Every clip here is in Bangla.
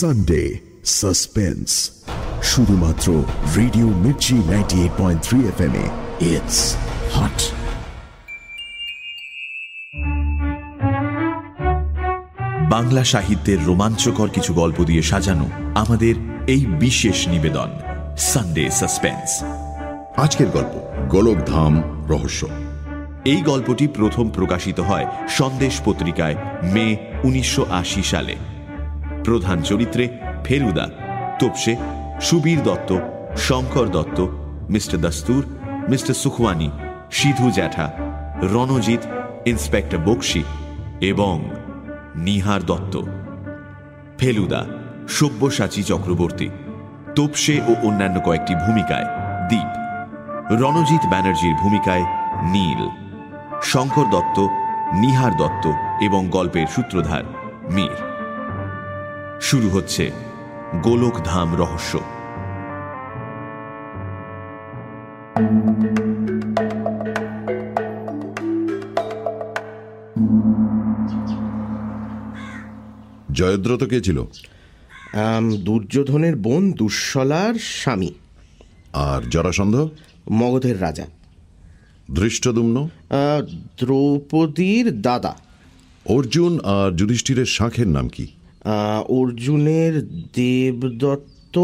সানডে সাসপেন্স শুধুমাত্র Radio Mirchi ninety eight point three F M it's hot Bangla সাহিত্যের রোমাঞ্চকর কিছু গল্প দিয়ে সাজানো আমাদের এই বিশেষ নিবেদন সানডে সাসপেন্স আজকের গল্প, গোলকধাম রহস্য। এই গল্পটি প্রথম প্রকাশিত হয় সন্দেশ পত্রিকায় মে উনিশশো আশি সালে। প্রধান চরিত্রে Feluda, Topshe Subir Dutta, Shankar Dutta, mister Dastur, mister Sukhwani Sidhu Jyatha, Ranjit, inspector Bakshi এবং নিহার দত্ত। ফেলুদা, সব্যসাচী চক্রবর্তী, তোপসে ও অন্যান্য কয়েকটি ভূমিকায় দ্বীপ রণজিৎ ব্যানার্জির ভূমিকায় নীল। শঙ্কর দত্ত, নিহার দত্ত এবং গল্পের সূত্রধার মীর। শুরু হচ্ছে গোলকধাম রহস্য। জয়দ্রত কে ছিল? আম, দুর্যোধনের বোন দুঃশলার স্বামী। আর জরাসন্ধ? মগধের রাজা। ধৃষ্টদুম্ন? আহ, দ্রৌপদীর দাদা। অর্জুন আর যুধিষ্ঠিরের শাঁখের নাম কি? অর্জুনের দেবদত্ত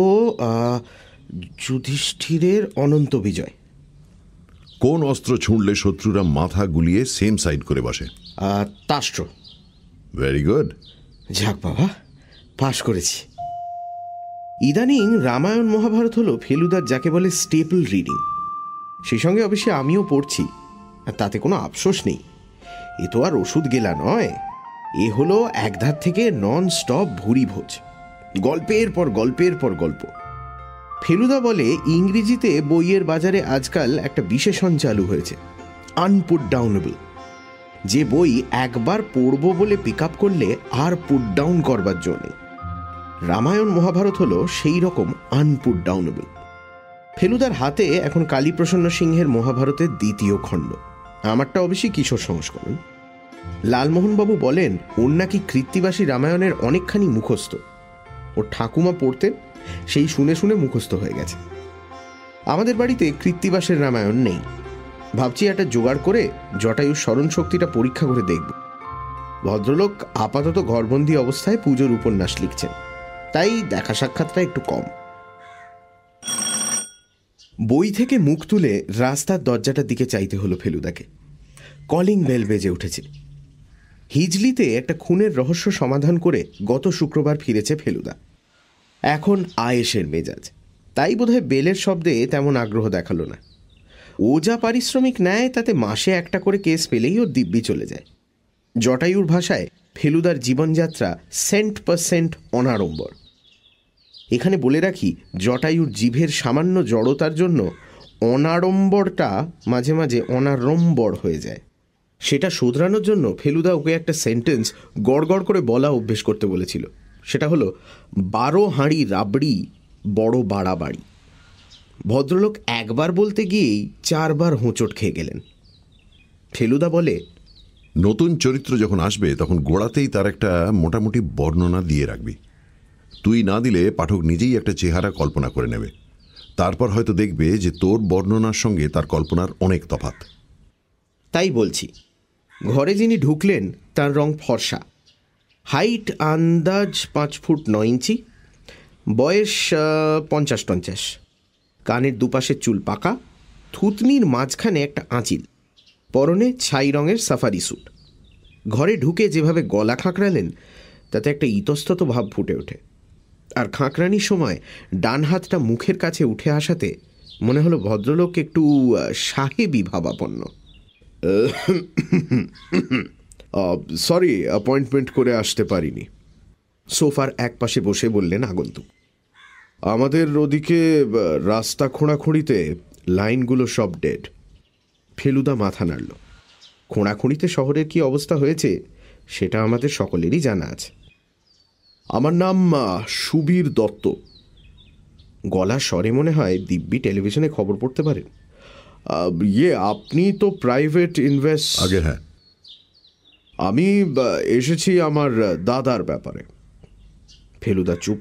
যুধিষ্ঠিরের অনন্ত বিজয়। কোন অস্ত্র ছুঁড়লে শত্রুরা মাথা গুলিয়ে সেম সাইড করে বসে? তাষ্ট্র। ভেরি গুড যাক বাবা পাশ করেছি। ইদানিং রামায়ণ মহাভারত হলো ফেলুদার যাকে বলে স্টেপল রিডিং সেই সঙ্গে অবশ্যই আমিও পড়ছি আর তাতে কোনো আফসোস নেই। এ তো আর ওষুধ গেলা নয়। এ হলো একধার থেকে নন স্টপ ভুরি ভোজ গল্পের পর গল্পের পর গল্প। ফেলুদা বলে, ইংরেজিতে বইয়ের বাজারে আজকাল একটা বিশেষণ চালু হয়েছে। আনপুট ডাউনেবল যে বই একবার পড়ব বলে পিক আপ করলে আর পুট ডাউন করবার জন্যে রামায়ণ মহাভারত হলো সেই রকম আনপুট ডাউনেবল ফেলুদার হাতে এখন কালীপ্রসন্ন সিংহের মহাভারতের দ্বিতীয় খণ্ড। আমারটা অবশ্যই কিশোর সংস্করণ। লালমোহনবাবু বলেন, ওর নাকি কৃত্তিবাসী রামায়ণের অনেকখানি মুখস্থ। ওর ঠাকুমা পড়তেন, সেই শুনে শুনে মুখস্থ হয়ে গেছে। আমাদের বাড়িতে কৃত্তিবাসের রামায়ণ নেই। ভাবছি একটা জোগাড় করে জটায়ুর স্মরণ শক্তিটা পরীক্ষা করে দেখব। ভদ্রলোক আপাতত ঘরবন্দি অবস্থায় পুজোর উপন্যাস লিখছেন। তাই দেখা সাক্ষাৎটা একটু কম। বই থেকে মুখ তুলে রাস্তার দরজাটার দিকে চাইতে হলো ফেলুদাকে। কলিং বেল বেজে উঠেছে। হিজলিতে একটা খুনের রহস্য সমাধান করে গত শুক্রবার ফিরেছে ফেলুদা। এখন আয়েসের মেজাজ। তাই বোধহয় বেলের শব্দে তেমন আগ্রহ দেখাল না। ও যা পারিশ্রমিক নেয়, তাতে মাসে একটা করে কেস পেলেই ওর দিব্যি চলে যায়। জটায়ুর ভাষায় ফেলুদার জীবনযাত্রা সেন্ট পারসেন্ট অনাড়ম্বর। এখানে বলে রাখি, জটায়ুর জিভের সামান্য জড়তার জন্য অনাড়ম্বরটা মাঝে মাঝে অনারম্বর হয়ে যায়। সেটা শোধরানোর জন্য ফেলুদা ওকে একটা সেন্টেন্স গড়গড় করে বলা অভ্যেস করতে বলেছিল। সেটা হলো বারো হাঁড়ি রাবড়ি বড় বাড়াবাড়ি। ভদ্রলোক একবার বলতে গিয়েই চারবার হোঁচট খেয়ে গেলেন। ফেলুদা বলে নতুন চরিত্র যখন আসবে তখন গোড়াতেই তার একটা মোটামুটি বর্ণনা দিয়ে রাখবি। তুই না দিলে পাঠক নিজেই একটা চেহারা কল্পনা করে নেবে। তারপর হয়তো দেখবে যে তোর বর্ণনার সঙ্গে তার কল্পনার অনেক তফাত তাই বলছি ঘরে যিনি ঢুকলেন, তার রং ফর্সা। হাইট, আন্দাজ পাঁচ ফুট নয় ইঞ্চি। বয়স পঞ্চাশ টঞ্চাশ কানের দুপাশের চুল পাকা। থুতনির মাঝখানে একটা আঁচিল। পরনে ছাই রঙের সাফারি স্যুট। ঘরে ঢুকে যেভাবে গলা খাঁকড়ালেন, তাতে একটা ইতস্তত ভাব ফুটে ওঠে। আর খাঁকড়ানির সময় ডান হাতটা মুখের কাছে উঠে আসাতে মনে হলো ভদ্রলোক একটু সাহেবি ভাবাপন্ন। সরি অ্যাপয়েন্টমেন্ট করে আসতে পারিনি। সোফার এক পাশে বসে বললেন আগন্তুক, আমাদের ওদিকে রাস্তা খোঁড়াখুঁড়িতে লাইনগুলো সব ডেড। ফেলুদা মাথা নাড়ল, খোঁড়াখুঁড়িতে শহরের কি অবস্থা হয়েছে সেটা আমাদের সকলেরই জানা আছে। আমার নাম সুবীর দত্ত। গলা স্বরে মনে হয় দিব্যি টেলিভিশনে খবর পড়তে পারেন। ইয়ে আপনি তো প্রাইভেট ইনভেস্ট আগে হ্যাঁ। আমি এসেছি আমার দাদার ব্যাপারে। ফেলুদা চুপ।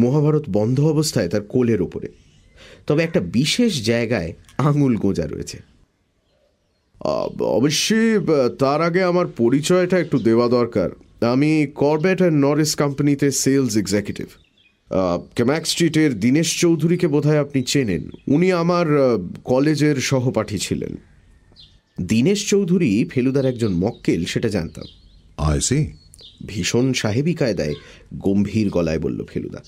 মহাভারত বন্ধ অবস্থায় তার কোলের ওপরে তবে একটা বিশেষ জায়গায় আঙুল গোঁজা রয়েছে। অবশ্যই তার আগে আমার পরিচয়টা একটু দেওয়া দরকার। আমি করবেট অ্যান্ড নরিস কোম্পানিতে সেলস এক্সিকিউটিভ ক্যাম্যাক স্ট্রিটের দীনেশ চৌধুরীকে বোধহয় আপনি চেনেন। উনি আমার কলেজের সহপাঠী ছিলেন। দীনেশ চৌধুরী ফেলুদার একজন মক্কেল সেটা জানতাম। আই সি ভীষণ সাহেবী কায়দায় গম্ভীর গলায় বলল ফেলুদা।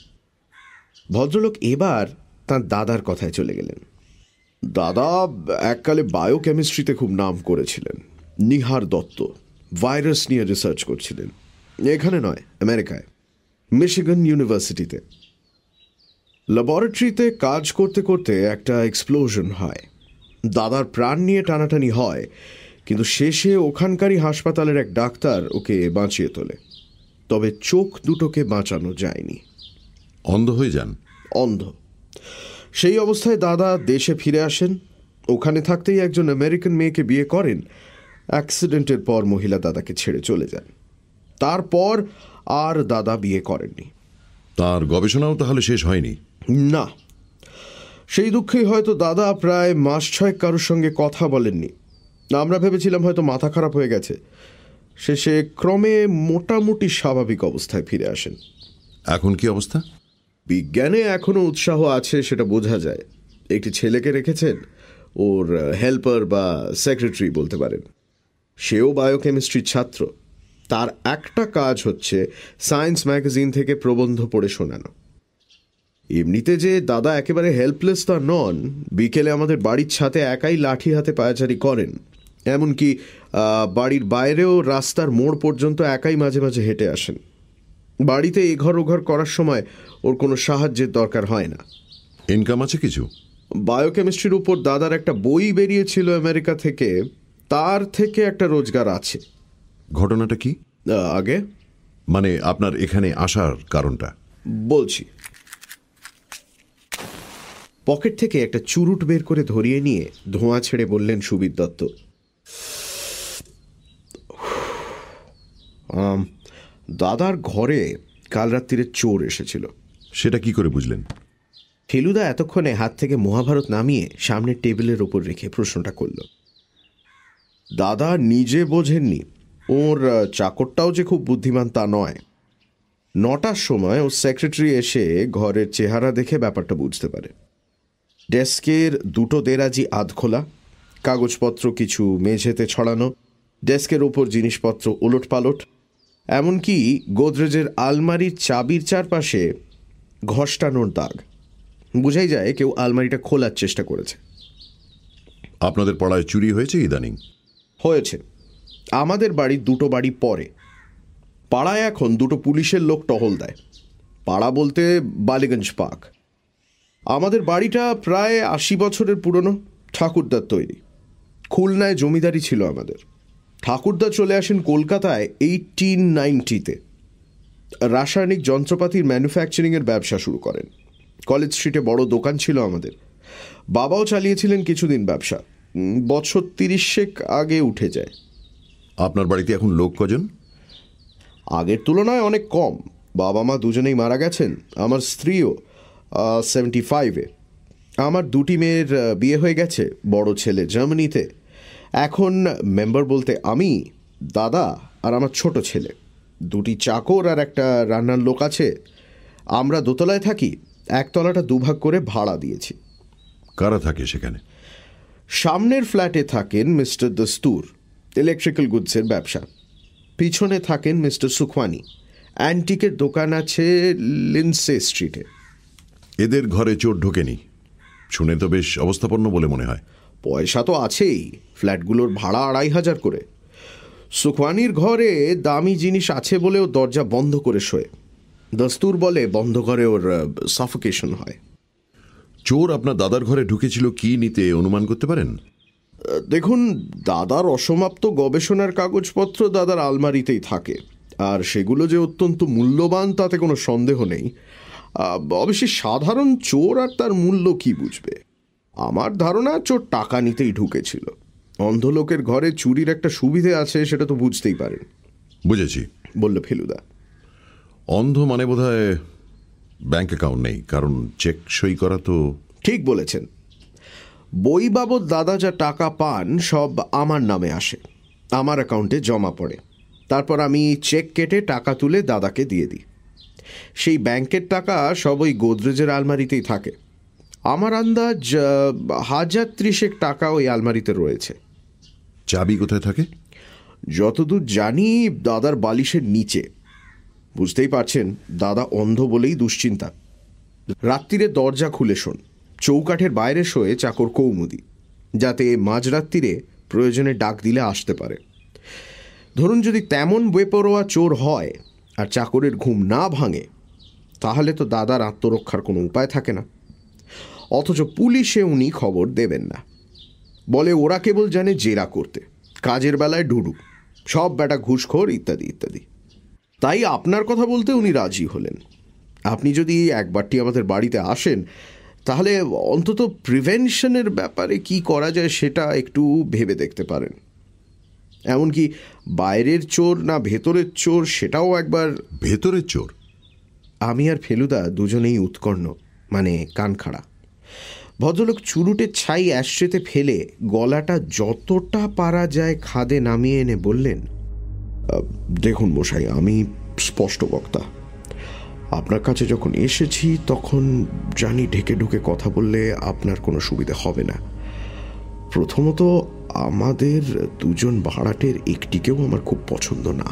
ভদ্রলোক এবার তার দাদার কথায় চলে গেলেন। দাদা এককালে বায়োকেমিস্ট্রিতে খুব নাম করেছিলেন। নিহার দত্ত ভাইরাস নিয়ে রিসার্চ করছিলেন। এখানে নয় আমেরিকায় মিশিগান ইউনিভার্সিটিতে ল্যাবরেটরিতে কাজ করতে করতে একটা এক্সপ্লোশন হয়। দাদার প্রাণ নিয়ে টানাটানি হয় কিন্তু শেষে ওখানকারই হাসপাতালের এক ডাক্তার ওকে বাঁচিয়ে তোলে। তবে চোখ দুটোকে বাঁচানো যায়নি। অন্ধ হয়ে যান। অন্ধ। সেই অবস্থায় দাদা দেশে ফিরে আসেন। ওখানে থাকতেই একজন আমেরিকান মেয়েকে বিয়ে করেন। অ্যাক্সিডেন্টের পর মহিলা দাদাকে ছেড়ে চলে যান। তারপর আর দাদা বিয়ে করেননি। তার গবেষণাও তাহলে শেষ হয়নি? না। সেই দুঃখেই হয়তো দাদা প্রায় মাস ছয়েক কারোর সঙ্গে কথা বলেননি। আমরা ভেবেছিলাম হয়তো মাথা খারাপ হয়ে গেছে। শেষে ক্রমে মোটামুটি স্বাভাবিক অবস্থায় ফিরে আসেন। এখন কি অবস্থা? বিজ্ঞানে এখনও উৎসাহ আছে সেটা বোঝা যায়। একটি ছেলেকে রেখেছেন ওর হেল্পার বা সেক্রেটারি বলতে পারেন। সেও বায়োকেমিস্ট্রির ছাত্র। তার একটা কাজ হচ্ছে সায়েন্স ম্যাগাজিন থেকে প্রবন্ধ পড়ে শোনানো। এমনিতে যে দাদা একেবারে হেল্পলেস তা নন বিকেলে আমাদের বাড়ির ছাতে একাই লাঠি হাতে পায়াচারি করেন। এমনকি বাড়ির বাইরেও রাস্তার মোড় পর্যন্ত একাই মাঝে মাঝে হেঁটে আসেন। বাড়িতে এঘর ওঘর করার সময় ওর কোনো সাহায্যের দরকার হয় না। ইনকাম আছে কিছু? বায়োকেমিস্ট্রির উপর দাদার একটা বই বেরিয়েছিল আমেরিকা থেকে তার থেকে একটা রোজগার আছে। ঘটনাটা কি? আগে? মানে আপনার এখানে আসার কারণটা? বলছি। পকেট থেকে একটা চুরুট বের করে ধরিয়ে নিয়ে ধোঁয়া ছেড়ে বললেন সুবিদ দত্ত। আম, দাদার ঘরে কাল রাত্রিরে চোর এসেছিল। সেটা কি করে বুঝলেন? ফেলুদা এতক্ষণে হাত থেকে মহাভারত নামিয়ে সামনের টেবিলের ওপর রেখে প্রশ্নটা করল। দাদা নিজে বোঝেননি ওর চাকরটাও যে খুব বুদ্ধিমান তা নয়। নটার সময় ওর সেক্রেটারি এসে ঘরের চেহারা দেখে ব্যাপারটা বুঝতে পারে। ডেস্কের দুটো দেরাজি আধ খোলা কাগজপত্র কিছু মেঝেতে ছড়ানো ডেস্কের ওপর জিনিসপত্র ওলট পালট এমনকি গোদরেজের আলমারির চাবির চারপাশে ঘষ্টানোর দাগ। বোঝাই যায় কেউ আলমারিটা খোলার চেষ্টা করেছে। আপনাদের পড়ায় চুরি হয়েছে ইদানিং? হয়েছে। আমাদের বাড়ির দুটো বাড়ি পরে। পাড়ায় এখন দুটো পুলিশের লোক টহল দেয়। পাড়া বলতে বালিগঞ্জ পার্ক। আমাদের বাড়িটা প্রায় আশি বছরের পুরনো ঠাকুরদার তৈরি। খুলনায় জমিদারি ছিল আমাদের। ঠাকুরদা চলে আসেন কলকাতায় এইটিন নাইনটিতে রাসায়নিক যন্ত্রপাতির ম্যানুফ্যাকচারিংয়ের ব্যবসা শুরু করেন। কলেজ স্ট্রিটে বড় দোকান ছিল আমাদের। বাবাও চালিয়েছিলেন কিছুদিন ব্যবসা। বছর তিরিশেক আগে উঠে যায়। আপনার বাড়িতে এখন লোক কজন? আগের তুলনায় অনেক কম। বাবা মা দুজনেই মারা গেছেন আমার স্ত্রীও সেভেন্টি ফাইভে আমার দুটি মেয়ের বিয়ে হয়ে গেছে বড় ছেলে জার্মানিতে। এখন মেম্বার বলতে আমি দাদা আর আমার ছোট ছেলে। দুটি চাকর আর একটা রান্নার লোক আছে। আমরা দোতলায় থাকি একতলাটা দুভাগ করে ভাড়া দিয়েছি। কারা থাকে সেখানে? সামনের ফ্ল্যাটে থাকেন মিস্টার দস্তুর। ইলেকট্রিক্যাল গুডসের ব্যবসা। পিছনে থাকেন মিস্টার সুখওয়ানি। অ্যান্টিকের দোকান আছে লিন্সে স্ট্রিটে। এদের ঘরে চোর ঢোকেনি। শুনে তো বেশ অবস্থাপন্ন বলে মনে হয়। পয়সা তো আছেই ফ্ল্যাটগুলোর ভাড়া আড়াই হাজার করে। সুখওয়ানির ঘরে দামি জিনিস আছে বলেও দরজা বন্ধ করে শোয়। দস্তুর বলে বন্ধ করে ওর সাফোকেশন হয়। চোর আপনার দাদার ঘরে ঢুকেছিল কি নিতে অনুমান করতে পারেন? দেখুন দাদার অসমাপ্ত গবেষণার কাগজপত্র দাদার আলমারিতেই থাকে। আর সেগুলো যে অত্যন্ত মূল্যবান তাতে কোনো সন্দেহ নেই। অবশ্যই সাধারণ চোর আর তার মূল্য কি বুঝবে? আমার ধারণা চোর টাকা নিতেই ঢুকেছিল। অন্ধ লোকের ঘরে চুরির একটা সুবিধে আছে সেটা তো বুঝতেই পারেন। বুঝেছি। বলল ফেলুদা। অন্ধ মানে বোধ ব্যাংক অ্যাকাউন্ট নেই কারণ চেক সই করা তো ঠিক বলেছেন। বই বাবদ দাদা যা টাকা পান সব আমার নামে আসে। আমার অ্যাকাউন্টে জমা পড়ে। তারপর আমি চেক কেটে টাকা তুলে দাদাকে দিয়ে দিই। সেই ব্যাংকের টাকা সব ওই গোদরেজের আলমারিতেই থাকে। আমার আন্দাজ হাজার ত্রিশেক টাকা ওই আলমারিতে রয়েছে। চাবি কোথায় থাকে? যতদূর জানি দাদার বালিশের নিচে। বুঝতেই পারছেন দাদা অন্ধ বলেই দুশ্চিন্তা। রাত্রিরে দরজা খুলে শোন। চৌকাঠের বাইরে শোয়ে চাকর কৌমুদি, যাতে মাঝরাত্রিরে প্রয়োজনে ডাক দিলে আসতে পারে। ধরুন যদি তেমন বেপরোয়া চোর হয় আর চাকরের ঘুম না ভাঙে, তাহলে তো দাদার আত্মরক্ষার কোনো উপায় থাকে না। অথচ পুলিশে উনি খবর দেবেন না। বলে ওরা কেবল জানে জেরা করতে, কাজের বেলায় ডুডু, সব বেটা ঘুষখোর ইত্যাদি ইত্যাদি। তাই আপনার কথা বলতে উনি রাজি হলেন। আপনি যদি একবারটি আমাদের বাড়িতে আসেন তাহলে অন্তত প্রিভেনশনের ব্যাপারে কি করা যায় সেটা একটু ভেবে দেখতে পারেন। এমনকি বাইরের চোর না ভেতরের চোর সেটাও একবার ভেতরের চোর? আমি আর ফেলুদা দুজনেই উৎকর্ণ মানে কান খাড়া ভদ্রলোক চুরুটের ছাই অ্যাশ্রেতে ফেলে গলাটা যতটা পারা যায় খাদে নামিয়ে এনে বললেন দেখুন মশাই আমি স্পষ্ট বক্তা। আপনার কাছে যখন এসেছি, তখন জানি ঢেকে ঢুকে কথা বললে আপনার কোনো সুবিধা হবে না। প্রথমত, আমাদের দুজন ভাড়াটের একটিকেও আমার খুব পছন্দ না।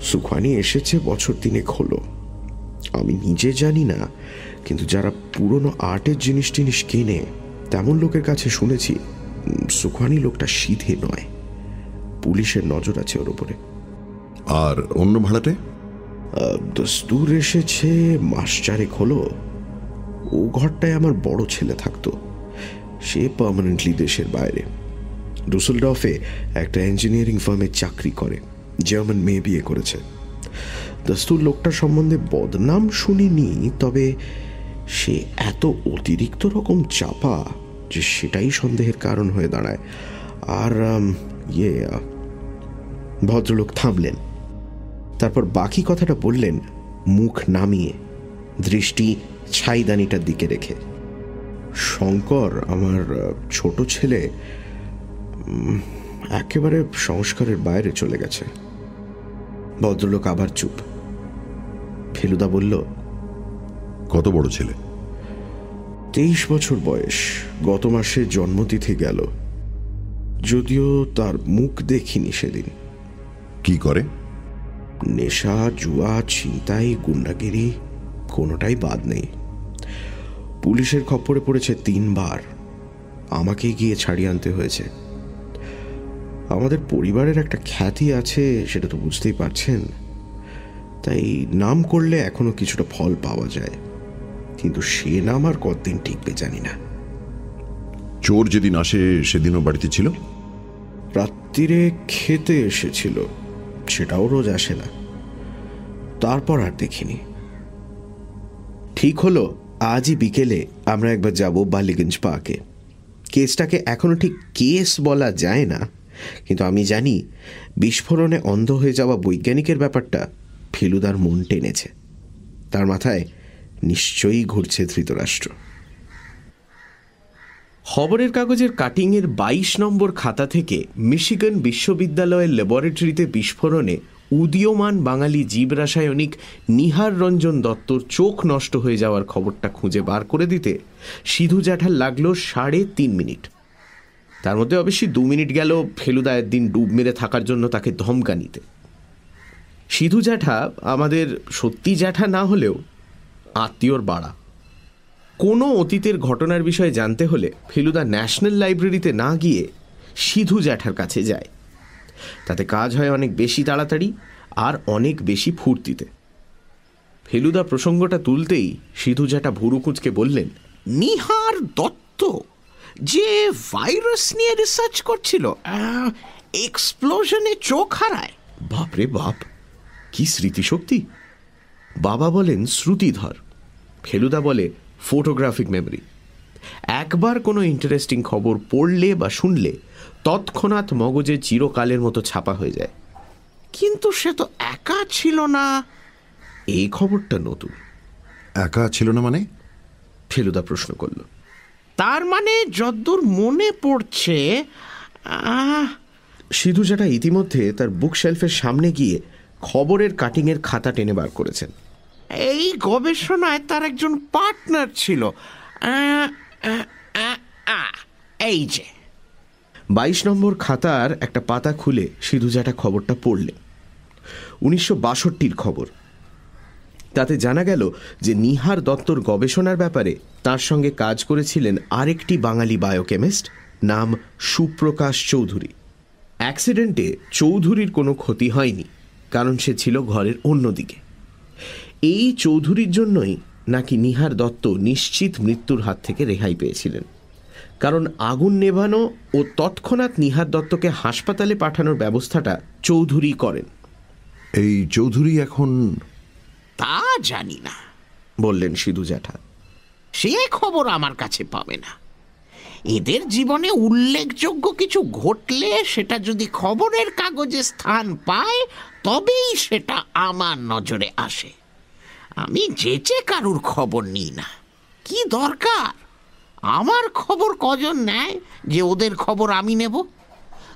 সুখানি এসেছে, বছর তিনেক হলো। আমি নিজে জানি না, কিন্তু যারা পুরনো আর্টের জিনিস টিনিস কেনে, তেমন লোকের কাছে শুনেছি সুখানি লোকটা সিধে নয়। পুলিশের নজর আছে ওর উপরে। আর অন্য ভাড়াটে? দস্তুর এসেছে, মাস চারেক হলো। ও ঘরটায় আমার বড় ছেলে থাকতো। সে পার্মানেন্টলি দেশের বাইরে। ডুসেলডফে একটা ইঞ্জিনিয়ারিং ফার্মে চাকরি করে। জার্মান মেয়ে বিয়ে করেছে। দস্তুর লোকটা সম্বন্ধে বদনাম শুনিনি, তবে সে এত অতিরিক্ত রকম চাপা যে সেটাই সন্দেহের কারণ হয়ে দাঁড়ায়। আর ইয়ে ভদ্রলোক থামলেন। তারপর বাকি কথাটা বললেন মুখ নামিয়ে দৃষ্টি ছাইদানিটার দিকে রেখে। শঙ্কর আমার ছোট ছেলে একেবারে সংস্কারের বাইরে চলে গেছে। ভদ্রলোক আবার চুপ। ফেলুদা বলল কত বড় ছেলে? তেইশ বছর বয়স গত মাসে জন্মতিথি গেল। যদিও তার মুখ দেখিনি সেদিন। কি করে? নেশা জুয়া ছিনতাই গুন্ডাগিরি কোনোটাই বাদ নেই। পুলিশের খপ্পরে পড়েছে তিনবার। আমাকে গিয়ে ছাড়িয়ে আনতে হয়েছে। আমাদের পরিবারের একটা খ্যাতি আছে সেটা তো বুঝতেই পারছেন। তাই নাম করলে এখনও কিছুটা ফল পাওয়া যায়। কিন্তু সে নাম আর কতদিন টিকবে জানি না। চোর যেদিন আসে সেদিনও বাড়িতে ছিল? রাত্রিরে খেতে এসেছিল। সেটাও রোজ আসে না। তারপর আর দেখিনি। ঠিক হলো, আজই বিকেলে আমরা একবার যাব বালিগঞ্জ পার্কে। কেসটাকে এখনও ঠিক কেস বলা যায় না, কিন্তু আমি জানি বিস্ফোরণে অন্ধ হয়ে যাওয়া বৈজ্ঞানিকের ব্যাপারটা ফেলুদার মন টেনেছে। তার মাথায় নিশ্চয়ই ঘুরছে ধৃতরাষ্ট্র। খবরের কাগজের কাটিংয়ের বাইশ নম্বর খাতা থেকে মিশিগান বিশ্ববিদ্যালয়ের ল্যাবরেটরিতে বিস্ফোরণে উদীয়মান বাঙালি জীব রাসায়নিক নিহার রঞ্জন দত্তর চোখ নষ্ট হয়ে যাওয়ার খবরটা খুঁজে বার করে দিতে সিধু জ্যাঠার লাগল সাড়ে তিন মিনিট। তার মধ্যে অবশ্যই দু মিনিট গেল ফেলুদা একদিন ডুব মেরে থাকার জন্য তাকে ধমকা নিতে। সিধু জ্যাঠা আমাদের সত্যি জ্যাঠা না হলেও আত্মীয়র বাড়া। কোনো অতীতের ঘটনার বিষয়ে জানতে হলে ফেলুদা ন্যাশনাল লাইব্রেরিতে না গিয়ে সিধু জ্যাঠার কাছে যায়। তাতে কাজ হয় অনেক বেশি তাড়াতাড়ি আর অনেক বেশি ফুর্তিতে। ফেলুদা প্রসঙ্গটা তুলতেই সিধু জ্যাঠা ভুরু কুঁচকে বললেন নিহার দত্ত যে ভাইরাস নিয়ে রিসার্চ করছিল এক্সপ্লোশনে চোখ হারায়। বাপরে বাপ কি স্মৃতিশক্তি? বাবা বলেন শ্রুতিধর। ফেলুদা বলে ফটোগ্রাফিক মেমরি একবার কোনো ইন্টারেস্টিং খবর পড়লে বা শুনলে তৎক্ষণাৎ মগজে চিরকালের মতো ছাপা হয়ে যায়। কিন্তু সে তো একা ছিল না। এই খবরটা নতুন। একা ছিল না মানে? ফেলুদা প্রশ্ন করল। তার মানে যদ্দূর মনে পড়ছে আহ, সিধুজাটা ইতিমধ্যে তার বুক শেলফের সামনে গিয়ে খবরের কাটিংয়ের খাতা টেনে বার করেছেন। এই গবেষণায় তার একজন পার্টনার ছিল। এই যে। বাইশ নম্বর খাতার একটা পাতা খুলে সিধু সিধুজাটা খবরটা পড়লে। উনিশশো বাষট্টির খবর। তাতে জানা গেল যে নিহার দত্তর গবেষণার ব্যাপারে তার সঙ্গে কাজ করেছিলেন আরেকটি বাঙালি বায়োকেমিস্ট নাম সুপ্রকাশ চৌধুরী। অ্যাক্সিডেন্টে চৌধুরীর কোনো ক্ষতি হয়নি, কারণ সে ছিল ঘরের অন্যদিকে। এই চৌধুরীর জন্যই নাকি নিহার দত্ত নিশ্চিত মৃত্যুর হাত থেকে রেহাই পেয়েছিলেন। কারণ আগুন নেভানো ও তৎক্ষণাৎ নিহার দত্তকে হাসপাতালে পাঠানোর ব্যবস্থাটা চৌধুরী করেন। এই চৌধুরী এখন তা জানি না বললেন সিধু জ্যাঠা। সে খবর আমার কাছে পাবে না। এদের জীবনে উল্লেখযোগ্য কিছু ঘটলে সেটা যদি খবরের কাগজে স্থান পায় তবেই সেটা আমার নজরে আসে। আমি যেচে কারুর খবর নিই না। কি দরকার? আমার খবর কজন নেয় যে ওদের খবর আমি নেব?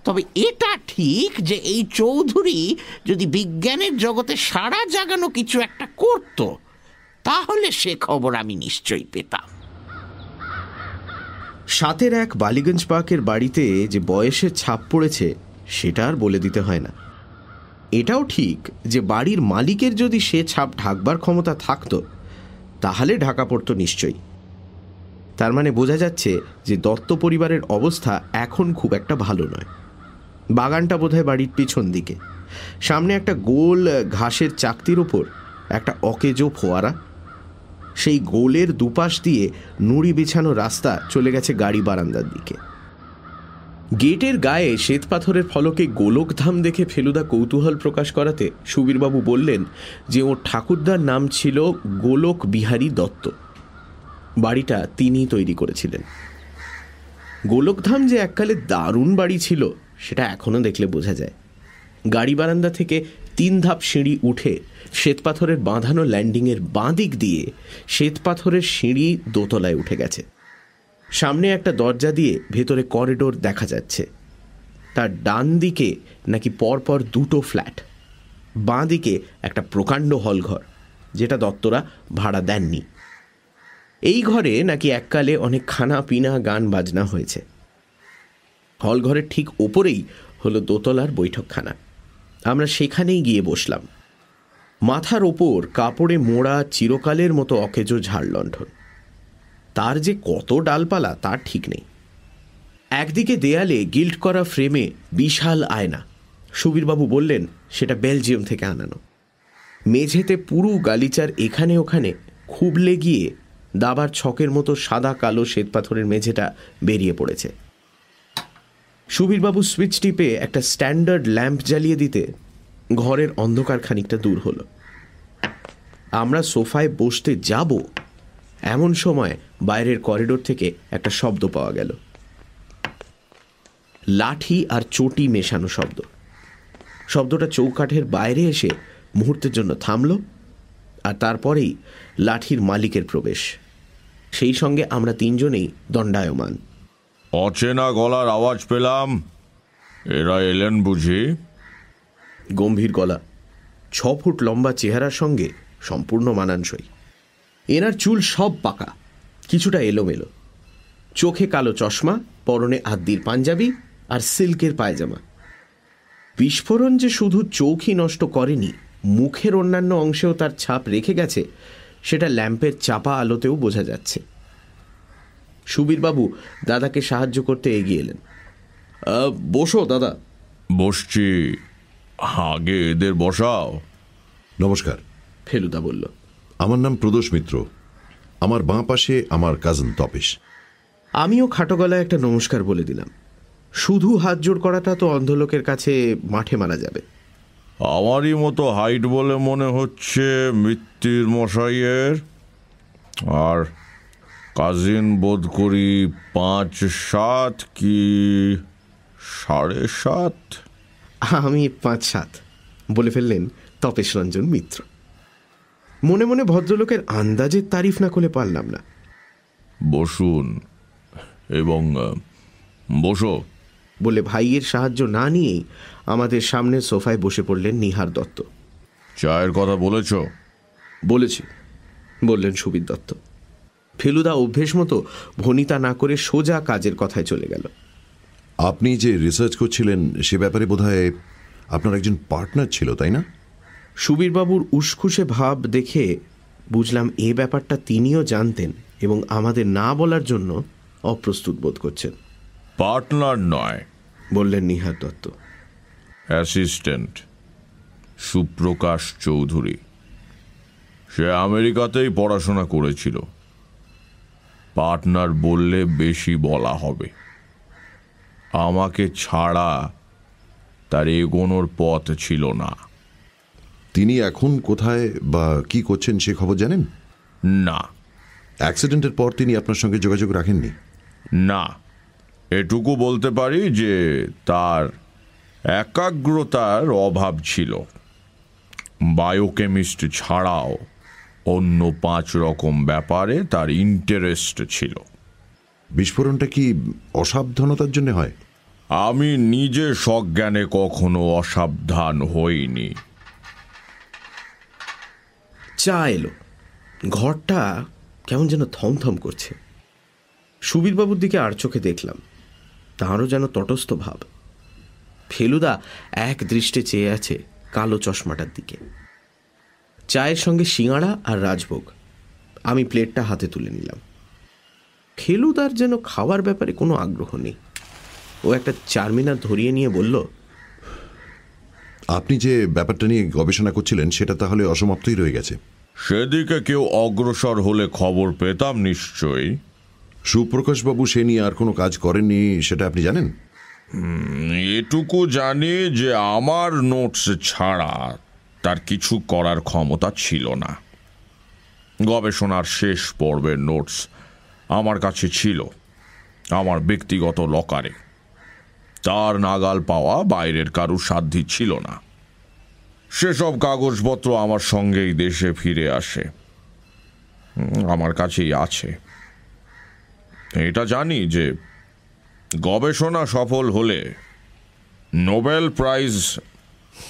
তবে এটা ঠিক যে এই চৌধুরী যদি বিজ্ঞানের জগতে সারা জাগানো কিছু একটা করত, তাহলে সে খবর আমি নিশ্চয়ই পেতাম। সাতের এক বালিগঞ্জ পার্কের বাড়িতে যে বয়সের ছাপ পড়েছে, সেটা আর বলে দিতে হয় না। এটাও ঠিক যে বাড়ির মালিকের যদি সে ছাপ ঢাকবার ক্ষমতা থাকতো, তাহলে ঢাকা পড়তো নিশ্চয়ই। তার মানে বোঝা যাচ্ছে যে দত্ত পরিবারের অবস্থা এখন খুব একটা ভালো নয়। বাগানটা বোধহয় বাড়ির পিছন দিকে। সামনে একটা গোল ঘাসের চাকতির ওপর একটা অকেজো ফোয়ারা। সেই গোলের দুপাশ দিয়ে নুড়ি বিছানো রাস্তা চলে গেছে গাড়ি বারান্দার দিকে। গেটের গায়ে শ্বেতপাথরের ফলকে গোলকধাম দেখে ফেলুদা কৌতূহল প্রকাশ করাতে সুবীরবাবু বললেন যে ওর ঠাকুরদার নাম ছিল গোলক বিহারী দত্ত। বাড়িটা তিনিই তৈরি করেছিলেন। গোলকধাম যে এককালে দারুণ বাড়ি ছিল, সেটা এখনও দেখলে বোঝা যায়। গাড়ি বারান্দা থেকে তিন ধাপ সিঁড়ি উঠে শ্বেতপাথরের বাঁধানো ল্যান্ডিংয়ের বাঁ দিক দিয়ে শ্বেতপাথরের সিঁড়ি দোতলায় উঠে গেছে। সামনে একটা দরজা দিয়ে ভেতরে করিডোর দেখা যাচ্ছে। তার ডান দিকে নাকি পরপর দুটো ফ্ল্যাট। বাঁ দিকে একটা প্রকাণ্ড হলঘর, যেটা দত্তরা ভাড়া দেননি। এই ঘরে নাকি এককালে অনেক খানা পিনা গান বাজনা হয়েছে। হলঘরের ঠিক ওপরেই হলো দোতলার বৈঠকখানা। আমরা সেখানেই গিয়ে বসলাম। মাথার ওপর কাপড়ে মোড়া চিরকালের মতো অকেজো ঝাড়লণ্ঠন। তার যে কত ডালপালা তার ঠিক নেই। একদিকে দেয়ালে গিল্ট করা ফ্রেমে বিশাল আয়না। সুবীরবাবু বললেন, সেটা বেলজিয়াম থেকে আনানো। মেঝেতে পুরু গালিচার এখানে ওখানে খুবলে গিয়ে দাবার ছকের মতো সাদা কালো শ্বেতপাথরের মেঝেটা বেরিয়ে পড়েছে। সুবীরবাবু সুইচ টিপে একটা স্ট্যান্ডার্ড ল্যাম্প জ্বালিয়ে দিতে ঘরের অন্ধকার খানিকটা দূর হলো। আমরা সোফায় বসতে যাব? এমন সময় বাইরের করিডোর থেকে একটা শব্দ পাওয়া গেল। লাঠি আর চটি মেশানো শব্দ। শব্দটা চৌকাঠের বাইরে এসে মুহূর্তের জন্য থামল আর তারপরেই লাঠির মালিকের প্রবেশ। সেই সঙ্গে আমরা তিনজনেই দণ্ডায়মান। অচেনা গলার আওয়াজ পেলাম। এরা এলেন বুঝি? গম্ভীর গলা ছ ফুট লম্বা চেহারার সঙ্গে সম্পূর্ণ মানানসই। এনার চুল সব পাকা কিছুটা এলোমেলো। চোখে কালো চশমা পরনে আদ্দির পাঞ্জাবি আর সিল্কের পায়জামা। বিস্ফোরণ যে শুধু চোখই নষ্ট করেনি মুখের অন্যান্য অংশেও তার ছাপ রেখে গেছে সেটা ল্যাম্পের চাপা আলোতেও বোঝা যাচ্ছে। সুবীরবাবু দাদাকে সাহায্য করতে এগিয়ে এলেন। বসো দাদা। বসছি। আগে এদের বসাও। নমস্কার। ফেলুদা বলল। আমার নাম প্রদোষ মিত্র। আমার বাঁ পাশে আমার কাজিন তপেশ। আমিও খাটো গলায় একটা নমস্কার বলে দিলাম। শুধু হাত জোড় করাটা তো অন্ধলোকের কাছে মাঠে মারা যাবে। আমারই মতো হাইট বলে মনে হচ্ছে মৃত্যুর মশাইয়ের। আর কাজিন বোধ করি পাঁচ সাত কি সাড়ে সাত? আমি পাঁচ সাত বলে ফেললেন তপেশ রঞ্জন মিত্র। মনে মনে ভদ্রলোকের আন্দাজের তারিফ না করে পারলাম না। বসুন এবং বসো। বলে ভাইয়ের সাহায্য না নিয়েই আমাদের সামনে সোফায় বসে পড়লেন নিহার দত্ত। চায়ের কথা বলেছ? বলেছি বললেন সুবীর দত্ত। ফেলুদা অভ্যেস মতো ভনিতা না করে সোজা কাজের কথায় চলে গেল। আপনি যে রিসার্চ করছিলেন সে ব্যাপারে বোধহয় আপনার একজন পার্টনার ছিল তাই না? সুবীরবাবুর উসখুসে ভাব দেখে বুঝলাম এ ব্যাপারটা তিনিও জানতেন এবং আমাদের না বলার জন্য অপ্রস্তুত বোধ করছেন। পার্টনার নয় বললেন নিহার দত্ত। অ্যাসিস্ট্যান্ট সুপ্রকাশ চৌধুরী। সে আমেরিকাতেই পড়াশোনা করেছিল। পার্টনার বললে বেশি বলা হবে। আমাকে ছাড়া তার এগোনোর পথ ছিল না। তিনি এখন কোথায় বা কি করছেন সে খবর জানেন? না। অ্যাক্সিডেন্টের পর তিনি আপনার সঙ্গে যোগাযোগ রাখেননি? না। এটুকু বলতে পারি যে তার একাগ্রতার অভাব ছিল। বায়োকেমিস্ট ছাড়াও অন্য পাঁচ রকম ব্যাপারে তার ইন্টারেস্ট ছিল। বিস্ফোরণটা কি অসাবধানতার জন্য হয়? আমি নিজে সজ্ঞানে কখনো অসাবধান হইনি। চা এলো। ঘরটা কেমন যেন থমথম করছে। সুবীরবাবুর দিকে আর চোখে দেখলাম। তাঁরও যেন তটস্থ ভাব। ফেলুদা এক দৃষ্টে চেয়ে আছে কালো চশমাটার দিকে। চায়ের সঙ্গে সিঙাড়া আর রাজভোগ। আমি প্লেটটা হাতে তুলে নিলাম। ফেলুদার যেন খাওয়ার ব্যাপারে কোনো আগ্রহ নেই। ও একটা চারমিনার ধরিয়ে নিয়ে বলল আপনি যে ব্যাপারটা নিয়ে গবেষণা করছিলেন সেটা তাহলে অসমাপ্তই রয়ে গেছে। সেদিকে কেউ অগ্রসর হলে খবর পেতাম নিশ্চয়ই। সুপ্রকাশবাবু সে নিয়ে আর কোনো কাজ করেননি সেটা আপনি জানেন? এটুকু জানি যে আমার নোটস ছাড়া তার কিছু করার ক্ষমতা ছিল না। গবেষণার শেষ পর্বের নোটস আমার কাছে ছিল আমার ব্যক্তিগত লকারে। তার নাগাল পাওয়া বাইরের কারুর সাধ্যি ছিল না। সেসব কাগজপত্র আমার সঙ্গেই দেশে ফিরে আসে। আমার কাছেই আছে। এটা জানি যে গবেষণা সফল হলে নোবেল প্রাইজ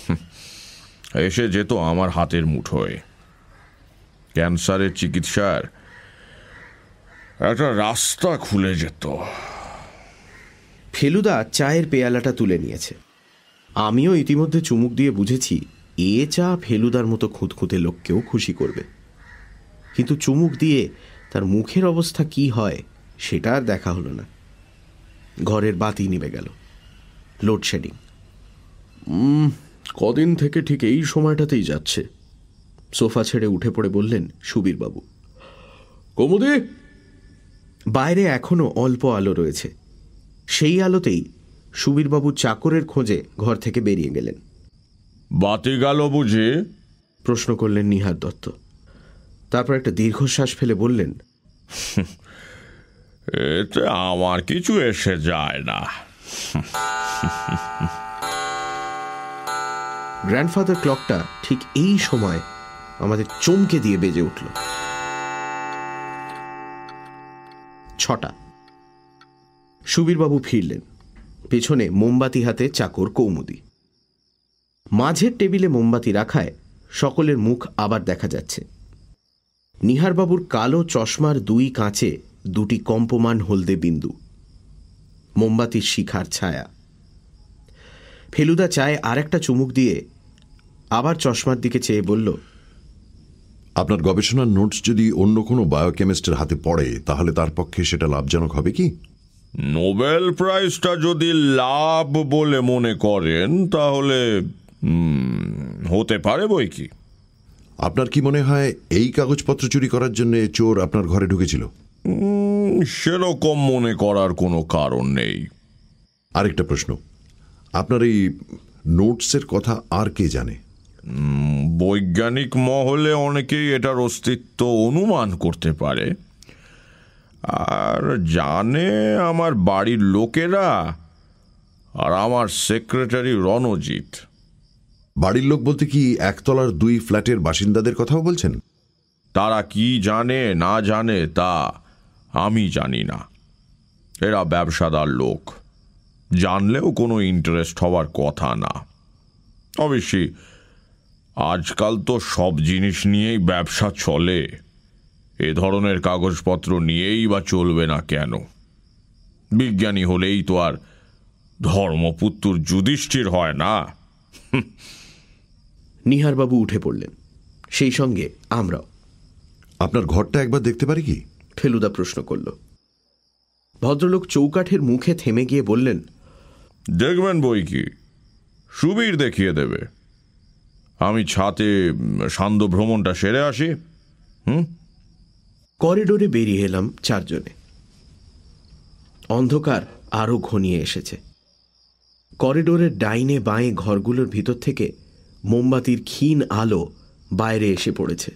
এসে যেত আমার হাতের মুঠোয়। ক্যান্সারের চিকিৎসার একটা রাস্তা খুলে যেত। ফেলুদা চায়ের পেয়ালাটা তুলে নিয়েছে। আমিও ইতিমধ্যে চুমুক দিয়ে বুঝেছি এ চা ফেলুদার মতো খুঁতখুঁতে লোককেও খুশি করবে। কিন্তু চুমুক দিয়ে তার মুখের অবস্থা কি হয় সেটা আর দেখা হলো না। ঘরের বাতি নিভে গেল। লোডশেডিং। কদিন থেকে ঠিক এই সময়টাতেই যাচ্ছে। সোফা ছেড়ে উঠে পড়ে বললেন সুবীরবাবু কমুদে! বাইরে এখনও অল্প আলো রয়েছে। সেই আলোতেই সুবীরবাবু চাকরের খোঁজে ঘর থেকে বেরিয়ে গেলেন। বাতি গেল বুঝি? প্রশ্ন করলেন নিহার দত্ত। তারপর একটা দীর্ঘশ্বাস ফেলে বললেন এতে আমার কিছু এসে যায় না। গ্র্যান্ডফাদার ক্লকটা ঠিক এই সময় আমাদের চমকে দিয়ে বেজে উঠল। ছটা। সুবীরবাবু ফিরলেন। পেছনে মোমবাতি হাতে চাকর কৌমুদি। মাঝের টেবিলে মোমবাতি রাখায় সকলের মুখ আবার দেখা যাচ্ছে। নিহারবাবুর কালো চশমার দুই কাঁচে দুটি কম্পমান হলদে বিন্দু। মোমবাতির শিখার ছায়া। ফেলুদা চায় আর একটা চুমুক দিয়ে আবার চশমার দিকে চেয়ে বলল, আপনার গবেষণার নোটস যদি অন্য কোনো বায়োকেমিস্টের হাতে পড়ে, তাহলে তার পক্ষে সেটা লাভজনক হবে কি? নোবেল প্রাইজটা যদি লাভ বলে মনে করেন তাহলে হতে পারে বই কি? আপনার কি মনে হয় এই কাগজপত্র চুরি করার জন্য চোর আপনার ঘরে ঢুকেছিল? সেরকম মনে করার কোনো কারণ নেই। আরেকটা প্রশ্ন। আপনার এই নোটসের কথা আর কে জানে? বৈজ্ঞানিক মহলে অনেকেই এটার অস্তিত্ব অনুমান করতে পারে। আর জানে আমার বাড়ির লোকেরা? আর আমার সেক্রেটারি রণজিৎ। বাড়ির লোক বলতে কি একতলার দুই ফ্ল্যাটের বাসিন্দাদের কথাও বলছেন? তারা কি জানে না জানে তা আমি জানি না। এরা ব্যবসাদার লোক। জানলেও কোনো ইন্টারেস্ট হওয়ার কথা না। অবশ্যই আজকাল তো সব জিনিস নিয়েই ব্যবসা চলে। এ ধরনের কাগজপত্র নিয়েই বা চলবে না কেন? বিজ্ঞানী হলেই তো আর ধর্মপুত্র যুধিষ্ঠির হয় না। নিহারবাবু উঠে পড়লেন। সেই সঙ্গে আমরাও। আপনার ঘরটা একবার দেখতে পারি কি? ফেলুদা প্রশ্ন করল। ভদ্রলোক চৌকাঠের মুখে থেমে গিয়ে বললেন দেখবেন বই কি? সুবীর দেখিয়ে দেবে। আমি ছাতে সান্ধ্য ভ্রমণটা সেরে আসি। করিডোরে বেরিয়ে এলাম চারজনে। অন্ধকার আরও ঘনিয়ে এসেছে। করিডোরের ডাইনে বাঁয়ে ঘরগুলোর ভিতর থেকে মোমবাতির ক্ষীণ আলো বাইরে এসে পড়েছে।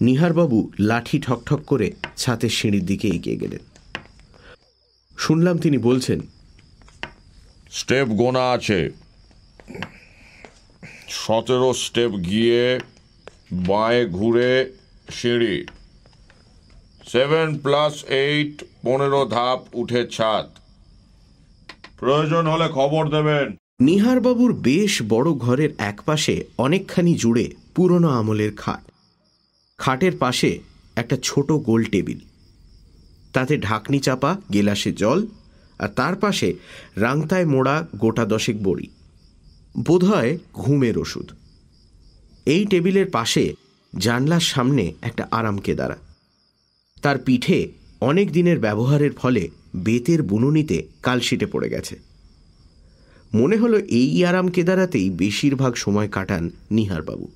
নিহারবাবু লাঠি ঠকঠক করে ছাতের সিঁড়ির দিকে এগিয়ে গেলেন। শুনলাম তিনি বলছেন, স্টেপ গোনা আছে। সতেরো স্টেপ গিয়ে বাঁয়ে ঘুরে সিঁড়ি। সেভেন প্লাস এইট পনেরো ধাপ উঠে ছাদ। প্রয়োজন হলে খবর দেবেন। নিহারবাবুর বেশ বড় ঘরের একপাশে অনেকখানি জুড়ে পুরনো আমলের খাট। খাটের পাশে একটা ছোট গোল টেবিল। তাতে ঢাকনি চাপা, গেলাসে জল, আর তার পাশে রাংতায় মোড়া গোটা দশেক বড়ি। বোধহয় ঘুমের ওষুধ। এই টেবিলের পাশে জানলার সামনে একটা আরাম কেদারা তার পিঠে অনেক দিনের ব্যবহারের ফলে বেতের বুনুনিতে কালশিটে পড়ে গেছে। মনে হলো এই আরাম কেদারাতেই বেশিরভাগ সময় কাটান নিহারবাবু।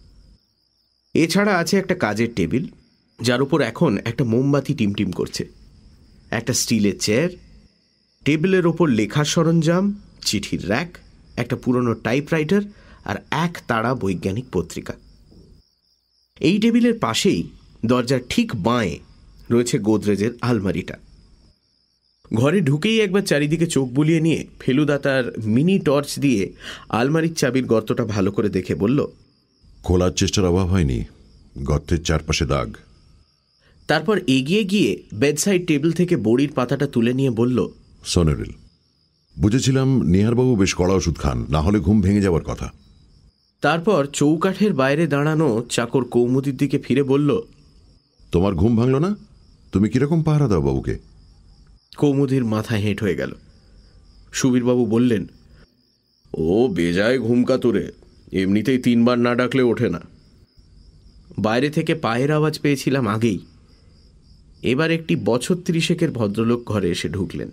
এছাড়া আছে একটা কাজের টেবিল, যার উপর এখন একটা মোমবাতি টিমটিম করছে। একটা স্টিলের চেয়ার, টেবিলের ওপর লেখার সরঞ্জাম, চিঠির র্যাক, একটা পুরনো টাইপরাইটার আর এক তাড়া বৈজ্ঞানিক পত্রিকা। এই টেবিলের পাশেই দরজার ঠিক বাঁয়ে রয়েছে গোদরেজের আলমারিটা। ঘরে ঢুকেই একবার চারিদিকে চোখ বুলিয়ে নিয়ে ফেলুদা তার মিনি টর্চ দিয়ে আলমারির চাবির গর্তটা ভালো করে দেখে বলল খোলার চেষ্টার অভাব হয়নি গর্তের চারপাশে দাগ। তারপর এগিয়ে গিয়ে বেডসাইড টেবিল থেকে বড়ির পাতাটা তুলে নিয়ে বলল সোনারিল বুঝেছিলাম নিহারবাবু বেশ কড়া ওষুধ খান না হলে ঘুম ভেঙে যাওয়ার কথা। তারপর চৌকাঠের বাইরে দাঁড়ানো চাকর কৌমুদির দিকে ফিরে বলল তোমার ঘুম ভাঙল না? তুমি কীরকম পাহারা দাও বাবুকে? কৌমুদির মাথা হেঁট হয়ে গেল। সুবীরবাবু বললেন ও বেজায় ঘুম কাতুরে এমনিতেই তিনবার না ডাকলে ওঠে না। বাইরে থেকে পায়ের আওয়াজ পেয়েছিলাম আগেই। এবার একটি বছর ত্রিশেকের ভদ্রলোক ঘরে এসে ঢুকলেন।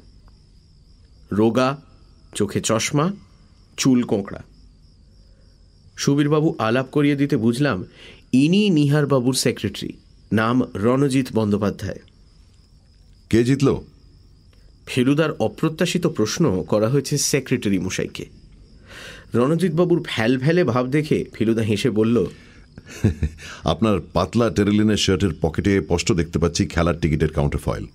রোগা চোখে চশমা চুল কোঁকড়া। সুবীরবাবু আলাপ করিয়ে দিতে বুঝলাম ইনি নিহারবাবুর সেক্রেটারি নাম রণজিৎ বন্দ্যোপাধ্যায়। কে জিতল? ফেলুদার অপ্রত্যাশিত প্রশ্ন করা হয়েছে সেক্রেটারি মশাইকে। রণজিৎবাবুর ফ্যাল ফ্যালে ভাব দেখে ফেলুদা হেসে বলল আপনার পাতলা টেরিলিনের শার্টের পকেটে স্পষ্ট দেখতে পাচ্ছি খেলার টিকিটের কাউন্টার ফয়েল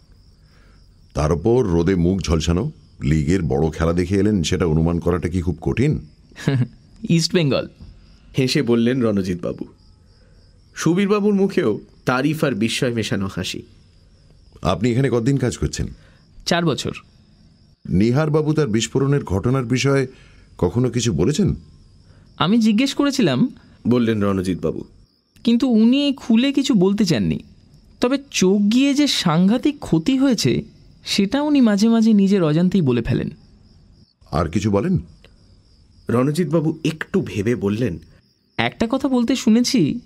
তার উপর রোদে মুখ ঝলসানো লিগের বড় খেলা দেখে এলেন সেটা অনুমান করাটা কি খুব কঠিন? ইস্ট বেঙ্গল হেসে বললেন রণজিৎবাবু। সুবীরবাবুর মুখেও তারিফ আর বিস্ময় মেশানো হাসি। আপনি এখানে কতদিন কাজ করছেন? চার বছর। নিহারবাবু তার বিস্ফোরণের ঘটনার বিষয়ে কখনো কিছু বলেছেন? আমি জিজ্ঞেস করেছিলাম। বললেন রণজিৎবাবু। কিন্তু উনি খুলে কিছু বলতে চাননি। তবে চোখ গিয়ে যে সাংঘাতিক ক্ষতি হয়েছে সেটা উনি মাঝে মাঝে নিজের অজান্তেই বলে ফেলেন। আর কিছু বলেন? রণজিৎবাবু একটু ভেবে বললেন একটা কথা বলতে শুনেছি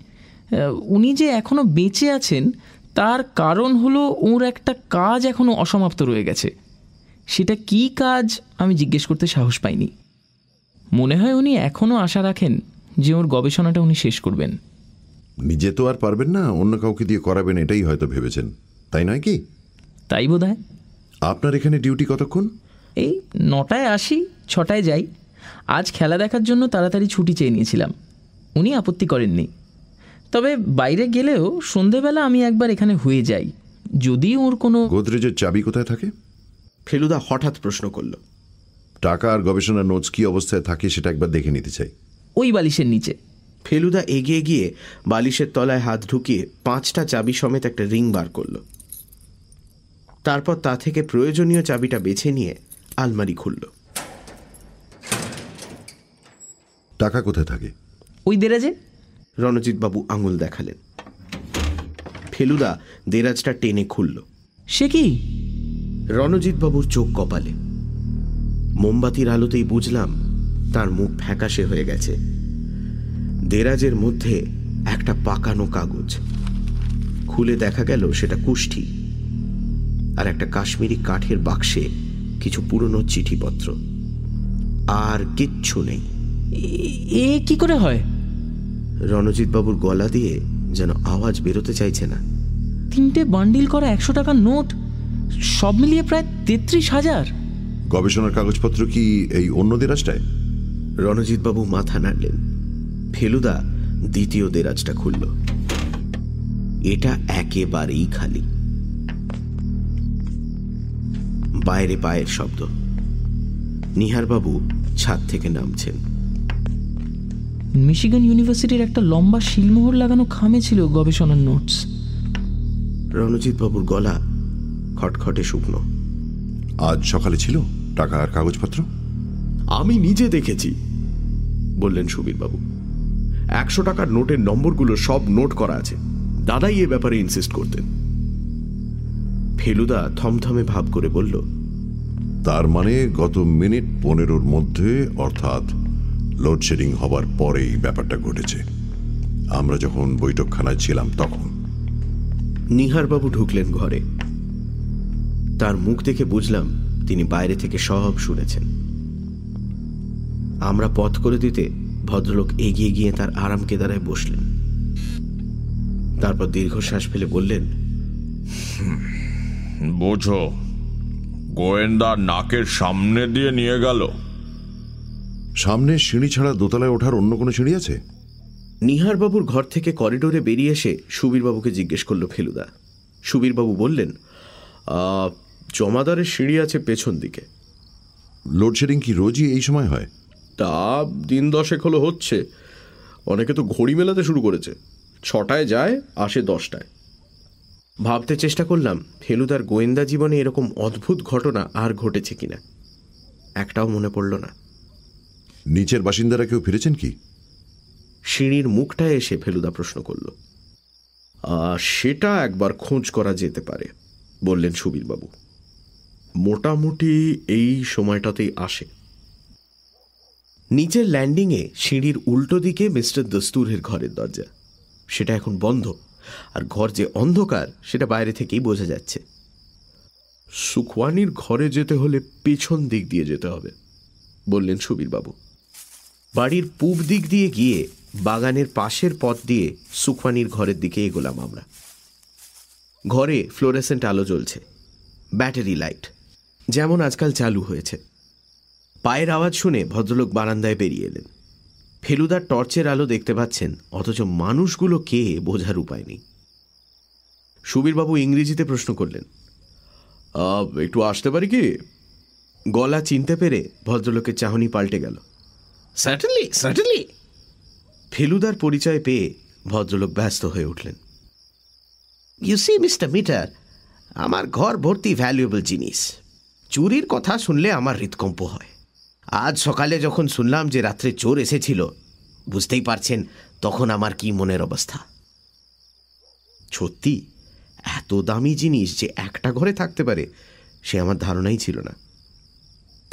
উনি যে এখনও বেঁচে আছেন তার কারণ হলো ওর একটা কাজ এখনও অসমাপ্ত রয়ে গেছে। সেটা কি কাজ আমি জিজ্ঞেস করতে সাহস পাইনি। মনে হয় উনি এখনও আশা রাখেন যে ওর গবেষণাটা উনি শেষ করবেন। নিজে তো আর পারবেন না অন্য কাউকে দিয়ে করাবেন এটাই হয়তো ভেবেছেন। তাই নয় কি? তাই বোধ হয়। আপনার এখানে ডিউটি কতক্ষণ? এই নটায় আসি ছটায় যাই। আজ খেলা দেখার জন্য তাড়াতাড়ি ছুটি চেয়ে নিয়েছিলাম। উনি আপত্তি করেননি। তবে বাইরে গেলেও সন্ধেবেলা আমি একবার এখানে হয়ে যাই। যদি ওর কোনো গোদরেজের চাবি কোথায় থাকে? ফেলুদা হঠাৎ প্রশ্ন করল। টাকা আর গবেষণার নোটস কি অবস্থায় থাকে সেটা একবার দেখে নিতে চাই। ওই বালিশের নিচে। ফেলুদা এগিয়ে গিয়ে বালিশের তলায় হাত ঢুকিয়ে পাঁচটা চাবি সমেত একটা রিং বার করল। তারপর তা থেকে প্রয়োজনীয় চাবিটা বেছে নিয়ে আলমারি খুলল। টাকা কোথায় থাকে? ওই দেরাজে রণজিৎবাবু আঙুল দেখালেন। ফেলুদা দেরাজটা টেনে খুলল। সে কি? রণজিৎবাবুর চোখ কপালে। মোমবাতির আলোতেই বুঝলাম তার মুখ ফ্যাকাশে হয়ে গেছে। দেরাজের মধ্যে একটা পাকানো কাগজ। খুলে দেখা গেল সেটা কুষ্ঠি আর একটা কাশ্মীরি কাঠের বাক্সে কিছু পুরনো চিঠিপত্র। আর কিচ্ছু নেই। এ- এ কি করে হয়? রণজিৎবাবুর গলা দিয়ে যেন আওয়াজ বেরোতে চাইছে না। তিনটে বান্ডিল করা একশো টাকার নোট সব মিলিয়ে প্রায় তেত্রিশ হাজার। গবেষণার কাগজপত্র কি এই অন্য দেরাজটায়? রণজিৎবাবু মাথা নাড়লেন। ফেলুদা দ্বিতীয় দেরাজটা খুলল। এটা একেবারেই খালি। বাইরে পায়ের শব্দ। নিহারবাবু ছাদ থেকে নামছেন। মিশিগান ইউনিভার্সিটির একটা লম্বা শিলমোহর লাগানো খামে ছিল গবেষণার নোটস। রণজিৎবাবুর গলা খটখটে শুকনো। আজ সকালে ছিল টাকা আর কাগজপত্র? আমি নিজে দেখেছি বললেন সুবীরবাবু একশো টাকার নোটের নম্বরগুলো সব নোট করা আছে। দাদাই এ ব্যাপারে ইনসিস্ট করতেন। ফেলুদা থমথমে ভাব করে বলল তার মানে গত মিনিট পনেরোর মধ্যে অর্থাৎ লোডশেডিং হবার পরেই ব্যাপারটা ঘটেছে। আমরা যখন বৈঠকখানায় ছিলাম তখন। নিহারবাবু ঢুকলেন ঘরে। তার মুখ দেখে বুঝলাম তিনি বাইরে থেকে সব শুনেছেন। আমরা পথ করে দিতে ভদ্রলোক এগিয়ে গিয়ে তার আরাম কেদারায় বসলেন। তারপর দীর্ঘশ্বাস ফেলে বললেন বোঝো গোয়েন্দা নাকের সামনে দিয়ে নিয়ে গেল। সামনে সিঁড়ি ছাড়া দোতলায় ওঠার অন্য কোনো সিঁড়ি আছে? নিহারবাবুর ঘর থেকে করিডোরে বেরিয়ে এসে সুবীরবাবুকে জিজ্ঞেস করল ফেলুদা। সুবীরবাবু বললেন জমাদারের সিঁড়ি আছে পেছন দিকে। লোডশেডিং কি রোজই এই সময় হয়? তা দিন দশেক হলো হচ্ছে। অনেকে তো ঘড়ি মেলাতে শুরু করেছে। ছটায় যায় আসে দশটায়। ভাবতে চেষ্টা করলাম ফেলুদার গোয়েন্দা জীবনে এরকম অদ্ভুত ঘটনা আর ঘটেছে কিনা। একটাও মনে পড়ল না। নিচের বাসিন্দারা কেউ ফিরেছেন কি? সিঁড়ির মুখটায় এসে ফেলুদা প্রশ্ন করল। সেটা একবার খোঁজ করা যেতে পারে, বললেন সুবীরবাবু। মোটামুটি এই সময়টাতেই আসে। নিচের ল্যান্ডিংয়ে সিঁড়ির উল্টো দিকে মিস্টার দস্তুরের ঘরের দরজা। সেটা এখন বন্ধ, আর ঘর যে অন্ধকার, সেটা বাইরে থেকেই বোঝা যাচ্ছে। সুখওয়ানির ঘরে যেতে হলে পেছন দিক দিয়ে যেতে হবে, বললেন সুবীরবাবু। বাড়ির পূব দিক দিয়ে গিয়ে বাগানের পাশের পথ দিয়ে সুখওয়ানির ঘরের দিকে এগোলাম আমরা। ঘরে ফ্লোরেসেন্ট আলো জ্বলছে। Battery light. যেমন আজকাল চালু হয়েছে। পায়ের আওয়াজ শুনে ভদ্রলোক বারান্দায় বেরিয়ে এলেন। ফেলুদার টর্চের আলো দেখতে পাচ্ছেন, অথচ মানুষগুলো কে বোঝার উপায় নেই। সুবীরবাবু ইংরেজিতে প্রশ্ন করলেন একটু আসতে পারি কি? গলা চিনতে পেরে ভদ্রলোকের চাহনি পাল্টে গেল। সার্টেনলি সার্টেনলি ফেলুদার পরিচয় পেয়ে ভদ্রলোক ব্যস্ত হয়ে উঠলেন। ইউ সি মিস্টার মিটার আমার ঘর ভর্তি ভ্যালুয়েবল জিনিস। চুরির কথা শুনলে আমার হৃদকম্প হয়। আজ সকালে যখন শুনলাম যে রাত্রে চোর এসেছিল বুঝতেই পারছেন তখন আমার কি মনের অবস্থা। সত্যি এত দামি জিনিস যে একটা ঘরে থাকতে পারে সে আমার ধারণাই ছিল না।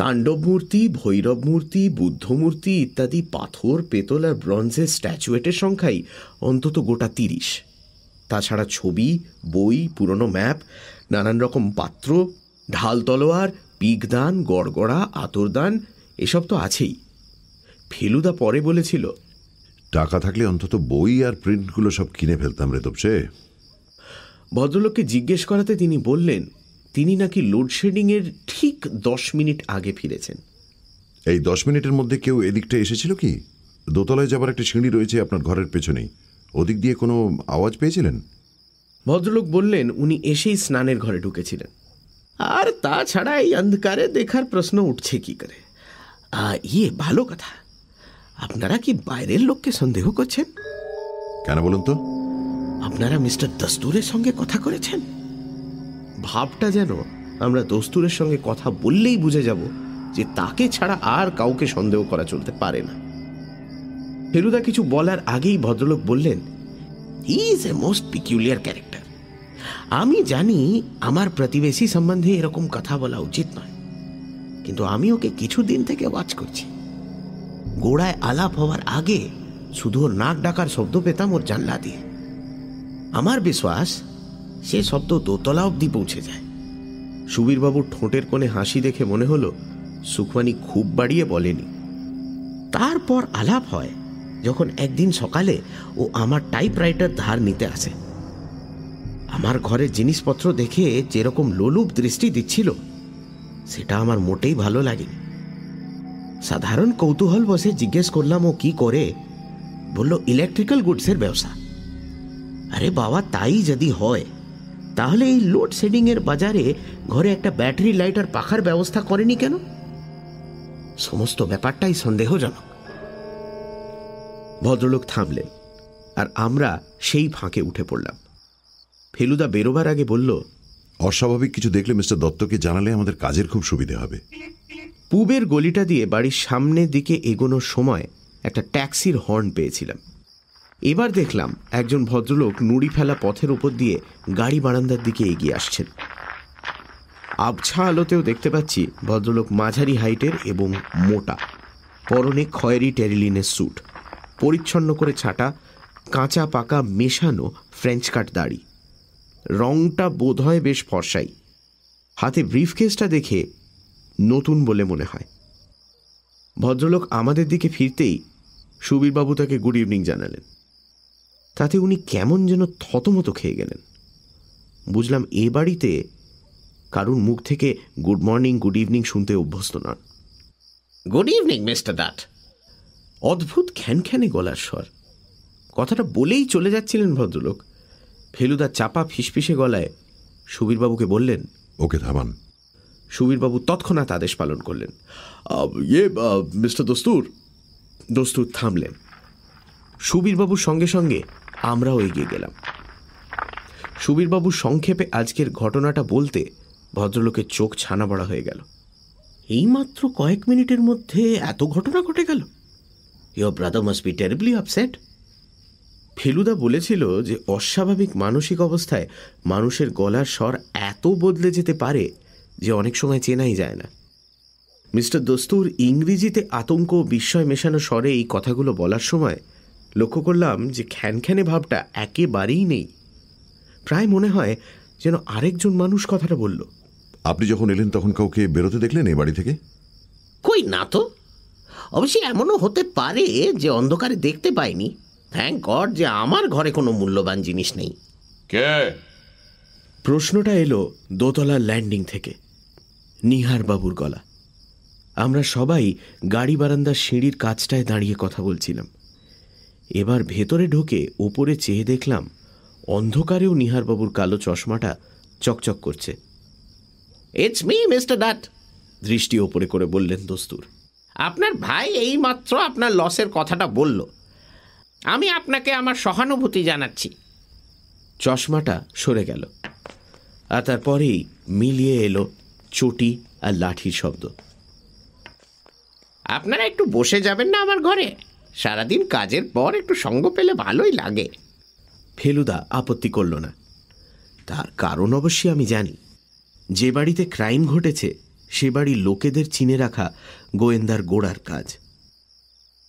তাণ্ডব মূর্তি ভৈরব মূর্তি বুদ্ধ মূর্তি ইত্যাদি পাথর পেতল আর ব্রঞ্জের স্ট্যাচুয়েটের সংখ্যাই অন্তত গোটা তিরিশ। তাছাড়া ছবি বই পুরনো ম্যাপ নানান রকম পাত্র ঢাল তলোয়ার পিকদান গড়গড়া আতরদান এসব তো আছেই। ফেলুদা পরে বলেছিল টাকা থাকলে অন্তত বই আর প্রিন্টগুলো সব কিনে ফেলতাম রে তপসে। ভদ্রলোককে জিজ্ঞেস করাতে তিনি বললেন তিনি নাকি লোডশেডিংয়ের ঠিক দশ মিনিট আগে ফিরেছেন। এই দশ মিনিটের মধ্যে কেউ এদিকটা এসেছিল কি? দোতলায় যাবার একটা সিঁড়ি রয়েছে আপনার ঘরের পেছনেই। ওদিক দিয়ে কোনো আওয়াজ পেয়েছিলেন? ভদ্রলোক বললেন উনি এসেই স্নানের ঘরে ঢুকেছিলেন। আর তাছাড়া এই অন্ধকারে দেখার প্রশ্ন উঠছে কি করে? ইয়ে ভালো কথা। আপনারা কি বাইরের লোককে সন্দেহ করছেন? কেন বলুন তো? আপনারা মিস্টার দস্তুরের সঙ্গে কথা করেছেন? ভাবটা যেন আমরা দস্তুরের সঙ্গে কথা বললেই বুঝে যাব যে তাকে ছাড়া আর কাউকে সন্দেহ করা চলতে পারে না। ফেলুদা কিছু বলার আগেই ভদ্রলোক বললেন is a most peculiar character আমি জানি আমার প্রতিবেশী সম্বন্ধে এরকম কথা বলা উচিত নয়, কিন্তু আমি ওকে কিছুদিন থেকে ওয়াচ করছি। গোড়ায় আলাপ হওয়ার আগে শুধু নাক ডাকার শব্দ পেতাম ওর জানলা দিয়ে। আমার বিশ্বাস সে শব্দ দোতলা অবধি পৌঁছে যায়। সুবীরবাবুর ঠোঁটের কোণে হাসি দেখে মনে হলো সুখমানি খুব বাড়িয়ে বলেনি। তারপর আলাপ হয়, যখন একদিন সকালে ও আমার টাইপরাইটার ধার নিতে আসে। আমার ঘরের জিনিসপত্র দেখে যেরকম লোলুপ দৃষ্টি দিচ্ছিল, সেটা আমার মোটেই ভালো লাগেনি। সাধারণ কৌতূহল বসে জিজ্ঞেস করলাম, ও কি করে? বলল, ইলেকট্রিক্যাল গুডসের ব্যবসা। আরে বাবা, তাই যদি হয়। তাহলে এই লোডশেডিং এর বাজারে ঘরে একটা ব্যাটারি লাইট আর পাখার ব্যবস্থা করেনি কেন? সমস্ত ব্যাপারটাই সন্দেহজনক। ভদ্রলোক থামলেন আর আমরা সেই ফাঁকে উঠে পড়লাম। ফেলুদা বেরোবার আগে বলল অস্বাভাবিক কিছু দেখলে মিস্টার দত্তকে জানালে আমাদের কাজের খুব সুবিধে হবে। পুবের গলিটা দিয়ে বাড়ির সামনের দিকে এগোনোর সময় একটা ট্যাক্সির হর্ন পেয়েছিলাম। এবার দেখলাম একজন ভদ্রলোক নুড়ি ফেলা পথের উপর দিয়ে গাড়ি বারান্দার দিকে এগিয়ে আসছেন। আবছা আলোতেও দেখতে পাচ্ছি ভদ্রলোক মাঝারি হাইটের এবং মোটা, পরনে খয়েরি টেরিলিনের স্যুট, পরিচ্ছন্ন করে ছাটা, কাঁচা পাকা মেশানো ফ্রেঞ্চ কাট দাড়ি। রংটা বোধহয় বেশ ফর্সাই। হাতে ব্রিফকেসটা দেখে নতুন বলে মনে হয়। ভদ্রলোক আমাদের দিকে ফিরতেই সুবীরবাবু তাকে গুড ইভিনিং জানালেন। তাতে উনি কেমন যেন থতমত খেয়ে গেলেন। বুঝলাম এ বাড়িতে কারুর মুখ থেকে গুড মর্নিং গুড ইভিনিং শুনতে অভ্যস্ত নন। গুড ইভিনিং মিস্টার ডাট অদ্ভুত খ্যানখ্যানে গলার স্বর। কথাটা বলেই চলে যাচ্ছিলেন ভদ্রলোক। ফেলুদা চাপা ফিসফিসে গলায় সুবীরবাবুকে বললেন ওকে থামান। সুবীরবাবু তৎক্ষণাৎ আদেশ পালন করলেন। ইয়ে মিস্টার দস্তুর? দস্তুর থামলেন। সুবীরবাবুর সঙ্গে সঙ্গে আমরাও এগিয়ে গেলাম। সুবীরবাবু সংক্ষেপে আজকের ঘটনাটা বলতে ভদ্রলোকের চোখ ছানা বড়া হয়ে গেল। এইমাত্র কয়েক মিনিটের মধ্যে এত ঘটনা ঘটে গেল। Your brother must be terribly upset Feluda বলেছিল যে অস্বাভাবিক মানসিক অবস্থায় মানুষের গলার স্বর এত বদলে যেতে পারে যে অনেক সময় চেনাই যায় না। মিস্টার দস্তুর ইংরেজিতে আতঙ্ক বিস্ময় মেশানো স্বরে এই কথাগুলো বলার সময় লক্ষ্য করলাম যে খ্যানখ্যানে ভাবটা একেবারেই নেই। প্রায় মনে হয় যেন আরেকজন মানুষ কথাটা বলল। আপনি যখন এলেন তখন কাউকে বেরোতে দেখলেন এই বাড়ি থেকে? কই না তো। অবশ্যই এমনও হতে পারে যে অন্ধকারে দেখতে পাইনি। থ্যাংক গড যে আমার ঘরে কোনো মূল্যবান জিনিস নেই। কে? প্রশ্নটা এলো দোতলার ল্যান্ডিং থেকে। নিহার বাবুর গলা। আমরা সবাই গাড়ি বারান্দার সিঁড়ির কাজটায় দাঁড়িয়ে কথা বলছিলাম। এবার ভেতরে ঢোকে ওপরে চেয়ে দেখলাম অন্ধকারেও নিহারবাবুর কালো চশমাটা চকচক করছে। ইটস মি মিস্টার ডাট দৃষ্টি ওপরে করে বললেন দস্তুর। আপনার ভাই এই মাত্র আপনার লসের কথাটা বলল। আমি আপনাকে আমার সহানুভূতি জানাচ্ছি। চশমাটা সরে গেল। আর তারপরেই মিলিয়ে এলো চটি আর লাঠির শব্দ। আপনারা একটু বসে যাবেন না আমার ঘরে? সারাদিন কাজের পর একটু সঙ্গ পেলে ভালোই লাগে। ফেলুদা আপত্তি করল না। তার কারণ অবশ্যই আমি জানি। যে বাড়িতে ক্রাইম ঘটেছে, সে বাড়ির লোকেদের চিনে রাখা গোয়েন্দার গোড়ার কাজ।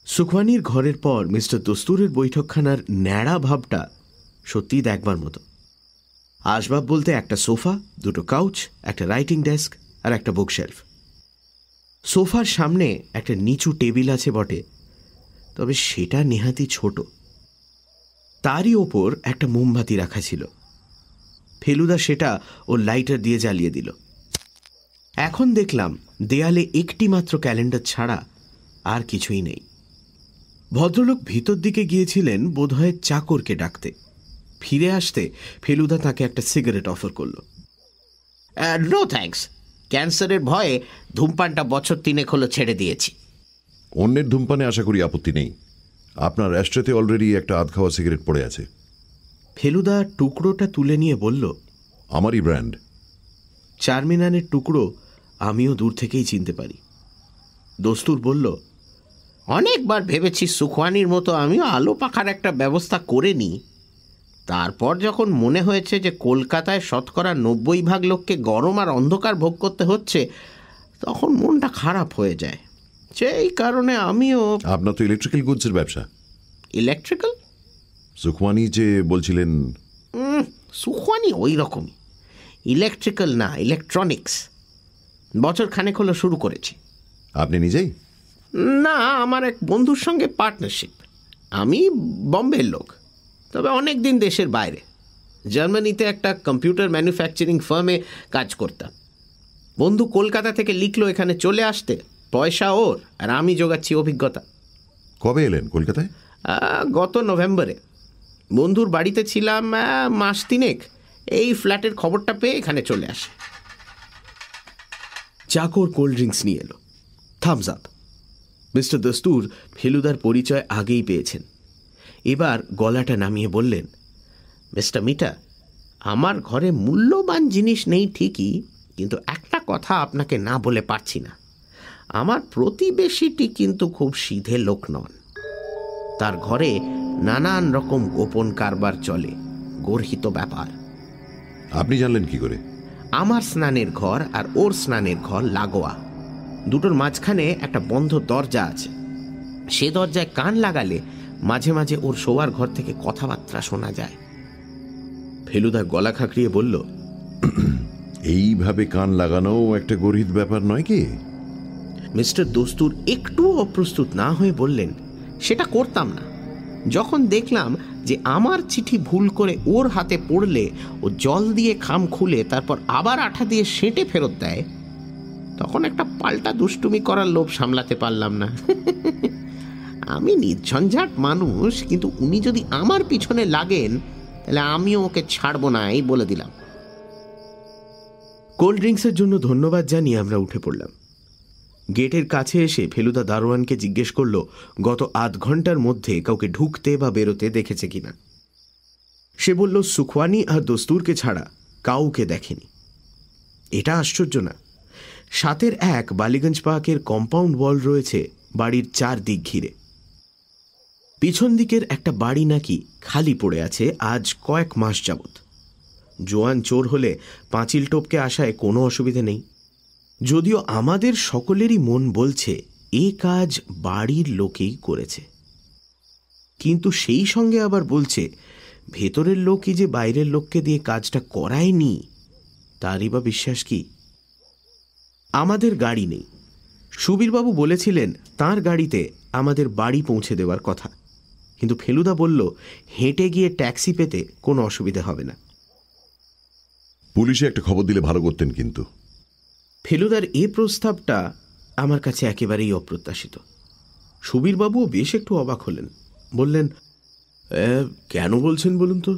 সুখওয়ানির ঘরের পর মিস্টার দস্তুরের বৈঠকখানার ন্যাড়া ভাবটা সত্যিই দেখবার মতো। আসবাব বলতে একটা সোফা, দুটো কাউচ একটা রাইটিং ডেস্ক আর একটা বুকশেলফ সোফার সামনে একটা নিচু টেবিল আছে বটে তবে সেটা নেহাতি ছোট। তারই ওপর একটা মোমবাতি রাখা ছিল। ফেলুদা সেটা ও লাইটার দিয়ে জ্বালিয়ে দিল। এখন দেখলাম দেয়ালে একটি মাত্র ক্যালেন্ডার ছাড়া আর কিছুই নেই। ভদ্রলোক ভিতর দিকে গিয়েছিলেন বোধহয় চাকরকে ডাকতে। ফিরে আসতে ফেলুদা তাকে একটা সিগারেট অফার করল। No thanks. ক্যান্সারের ভয়ে ধূমপানটা বছর তিনেক হলো ছেড়ে দিয়েছি। অন্যের ধূমপানে আশা করি আপত্তি নেই। আপনার অ্যাস্ট্রেতে অলরেডি একটা আধ খাওয়া সিগারেট পড়ে আছে। ফেলুদা টুকরোটা তুলে নিয়ে বলল আমারই ব্র্যান্ড চারমিনানের টুকরো আমিও দূর থেকেই চিনতে পারি। দস্তুর বলল অনেকবার ভেবেছি সুখওয়ানির মতো আমিও আলো পাখার একটা ব্যবস্থা করে নিই। তারপর যখন মনে হয়েছে যে কলকাতায় শতকরা নব্বই ভাগ লোককে গরম আর অন্ধকার ভোগ করতে হচ্ছে তখন মনটা খারাপ হয়ে যায়। সেই কারণে আমিও আপনার তো ইলেকট্রিক্যাল গুডসের ব্যবসা। ইলেকট্রিক্যাল সুখমানি যে বলছিলেন সুখওয়ানি ওই রকমই। ইলেকট্রিক্যাল না ইলেকট্রনিক্স বছর খানেক হলো শুরু করেছি। আপনি নিজেই? না আমার এক বন্ধুর সঙ্গে পার্টনারশিপ আমি বম্বের লোক। তবে অনেক দিন দেশের বাইরে। জার্মানিতে একটা কম্পিউটার ম্যানুফ্যাকচারিং ফার্মে কাজ করতাম। বন্ধু কলকাতা থেকে লিখলো এখানে চলে আসতে। পয়সা ওর আর আমি জোগাচ্ছি অভিজ্ঞতা। কবে এলেন কলকাতায়? গত নভেম্বরে। বন্ধুর বাড়িতে ছিলাম মাস তিনেক। এই ফ্ল্যাটের খবরটা পেয়ে এখানে চলে আসে। চাকর কোল্ড ড্রিঙ্কস নিয়ে এলো। Thums up. মিস্টার দস্তুর ফেলুদার পরিচয় আগেই পেয়েছেন। এবার গলাটা নামিয়ে বললেন মিস্টার মিটা আমার ঘরে মূল্যবান জিনিস নেই ঠিকই কিন্তু একটা কথা আপনাকে না বলে পারছি না। আমার প্রতিবেশীটি কিন্তু খুব সিধে লোক নন। তার ঘরে নানান রকম গোপন কারবার চলে গর্হিত ব্যাপার। আপনি জানলেন কি করে? আমার স্নানের ঘর আর ওর স্নানের ঘর লাগোয়া। দুটোর মাঝখানে একটা বন্ধ দরজা আছে। সে দরজায় কান লাগালে মাঝে মাঝে ওর শোয়ার ঘর থেকে কথাবার্তা শোনা যায়। ফেলুদা গলা খাঁকড়িয়ে বলল এইভাবে কান লাগানো একটা গরিব ব্যাপার নয় কি? মিস্টার দস্তুর একটু অপ্রস্তুত না হয়ে বললেন, সেটা করতাম না। যখন দেখলাম যে আমার চিঠি ভুল করে ওর হাতে পড়লে ও জল দিয়ে খাম খুলে তারপর আবার আঠা দিয়ে সেঁটে ফেরত দেয়, তখন একটা পাল্টা দুষ্টুমি করার লোভ সামলাতে পারলাম না। আমি নির্ঝঞ্ঝাট মানুষ, কিন্তু উনি যদি আমার পিছনে লাগেন, তাহলে আমিও ওকে ছাড়বো না, এই বলে দিলাম। কোল্ড ড্রিঙ্কসের জন্য ধন্যবাদ জানিয়ে আমরা উঠে পড়লাম। গেটের কাছে এসে ফেলুদা দারোয়ানকে জিজ্ঞেস করল, গত আধ ঘণ্টার মধ্যে কাউকে ঢুকতে বা বেরোতে দেখেছে কিনা? সে বলল, সুখওয়ানি আর দস্তুরকে ছাড়া কাউকে দেখেনি। এটা আশ্চর্য না। সাতের এক বালিগঞ্জ পার্কের কম্পাউন্ড ওয়াল রয়েছে বাড়ির চার দিক ঘিরে। পিছন দিকের একটা বাড়ি নাকি খালি পড়ে আছে আজ কয়েক মাস যাবত জোয়ান চোর হলে পাঁচিল টপকে আসায় কোনো অসুবিধে নেই। যদিও আমাদের সকলেরই মন বলছে, এ কাজ বাড়ির লোকেই করেছে। কিন্তু সেই সঙ্গে আবার বলছে, ভেতরের লোকই যে বাইরের লোককে দিয়ে কাজটা করায়নি, তারই বা বিশ্বাস কি? আমাদের গাড়ি নেই। সুবীরবাবু বলেছিলেন, তার গাড়িতে আমাদের বাড়ি পৌঁছে দেওয়ার কথা। কিন্তু ফেলুদা বলল, হেঁটে গিয়ে ট্যাক্সি পেতে কোনো অসুবিধা হবে না। পুলিশে একটা খবর দিলে ভালো করতেন কিন্তু। ফেলুদার এ প্রস্তাবটা আমার কাছে একেবারেই অপ্রত্যাশিত। সুবীরবাবুও বেশ একটু অবাক হলেন। বললেন কেন বলছেন বলুন তো?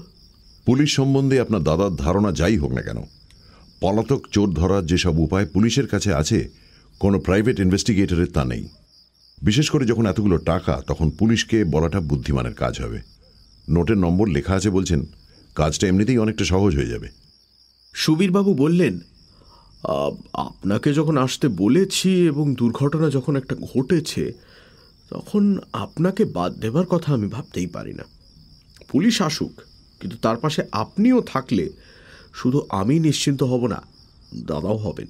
পুলিশ সম্বন্ধে আপনার দাদার ধারণা যাই হোক না কেন পলাতক চোর ধরার যেসব উপায় পুলিশের কাছে আছে কোনো প্রাইভেট ইনভেস্টিগেটরের তা নেই। বিশেষ করে যখন এতগুলো টাকা তখন পুলিশকে বলাটা বুদ্ধিমানের কাজ হবে। নোটের নম্বর লেখা আছে বলছেন কাজটা এমনিতেই অনেকটা সহজ হয়ে যাবে। সুবীরবাবু বললেন "আ- আপনাকে যখন আসতে বলেছি এবং দুর্ঘটনা যখন একটা ঘটেছে তখন আপনাকে বাদ দেবার কথা আমি ভাবতেই পারি না। পুলিশ আসুক কিন্তু তার পাশে আপনিও থাকলে শুধু আমি নিশ্চিন্ত হব না দাদাও হবেন।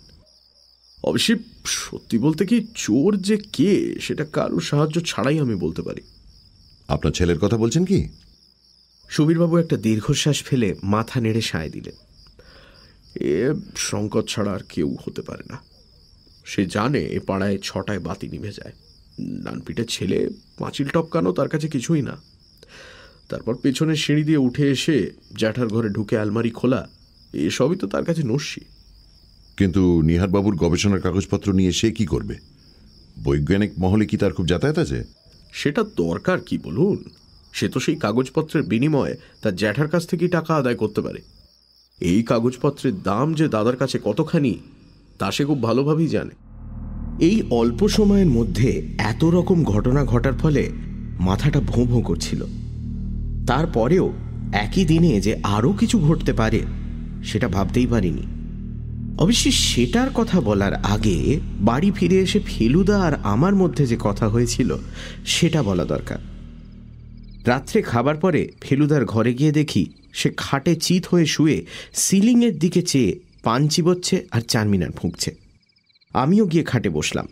অবশ্যই সত্যি বলতে কি চোর যে কে সেটা কারোর সাহায্য ছাড়াই আমি বলতে পারি। আপনার ছেলের কথা বলছেন কি? সুবীরবাবু একটা দীর্ঘশ্বাস ফেলে মাথা নেড়ে সায় দিলেন। এ সংকট ছাড়া আর কেউ হতে পারে না। সে জানে এ পাড়ায় ছটায় বাতি নিভে যায়। ডানপিটের ছেলে পাঁচিল টপকানো তার কাছে কিছুই না। তারপর পেছনের সিঁড়ি দিয়ে উঠে এসে জ্যাঠার ঘরে ঢুকে আলমারি খোলা এসবই তো তার কাছে নস্যি। কিন্তু নিহারবাবুর গবেষণার কাগজপত্র নিয়ে সে কি করবে? বৈজ্ঞানিক মহলে কি তার খুব যাতায়াত আছে? সেটা দরকার কি বলুন? সে তো সেই কাগজপত্রের বিনিময়ে তার জ্যাঠার কাছ থেকেই টাকা আদায় করতে পারে। এই কাগজপত্রের দাম যে দাদার কাছে কতখানি, তা সে খুব ভালোভাবেই জানে। এই অল্প সময়ের মধ্যে এত রকম ঘটনা ঘটার ফলে মাথাটা ভোঁ ভোঁ করছিল। তারপরেও একই দিনে যে আরও কিছু ঘটতে পারে, সেটা ভাবতেই পারিনি। অবশ্যই সেটার কথা বলার আগে বাড়ি ফিরে এসে ফেলুদা আর আমার মধ্যে যে কথা হয়েছিল, সেটা বলা দরকার। রাত্রে খাবার পরে ফেলুদার ঘরে গিয়ে দেখি সে খাটে চিত হয়ে শুয়ে সিলিংয়ের দিকে চেয়ে পান চিবোচ্ছে আর চারমিনার ফুঁকছে। আমিও গিয়ে খাটে বসলাম।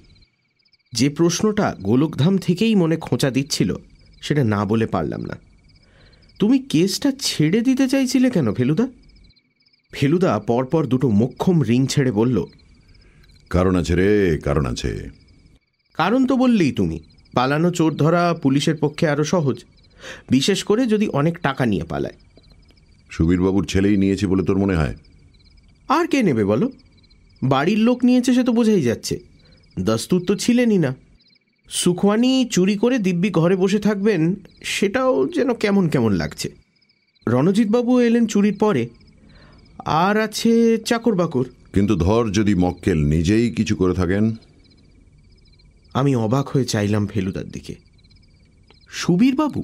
যে প্রশ্নটা গোলকধাম থেকেই মনে খোঁচা দিচ্ছিল সেটা না বলে পারলাম না। তুমি কেসটা ছেড়ে দিতে চাইছিলে কেন ফেলুদা? ফেলুদা পরপর দুটো মোক্ষম রিং ছেড়ে বলল কারণ আছে রে কারণ আছে। কারণ তো বললেই তুমি পালানো চোর ধরা পুলিশের পক্ষে আরও সহজ। বিশেষ করে যদি অনেক টাকা নিয়ে পালায়। সুবীরবাবুর ছেলেই নিয়েছে বলে তোর মনে হয়? আর কে নেবে বলো? বাড়ির লোক নিয়েছে সে তো বোঝাই যাচ্ছে। দস্তুর তো ছিলেনই না। সুখওয়ানি চুরি করে দিব্যি ঘরে বসে থাকবেন সেটাও যেন কেমন কেমন লাগছে। রণজিৎবাবু এলেন চুরির পরে। আর আছে চাকর বাকর কিন্তু ধর যদি মক্কেল নিজেই কিছু করে থাকেন। আমি অবাক হয়ে চাইলাম ফেলুদার দিকে। সুবীরবাবু?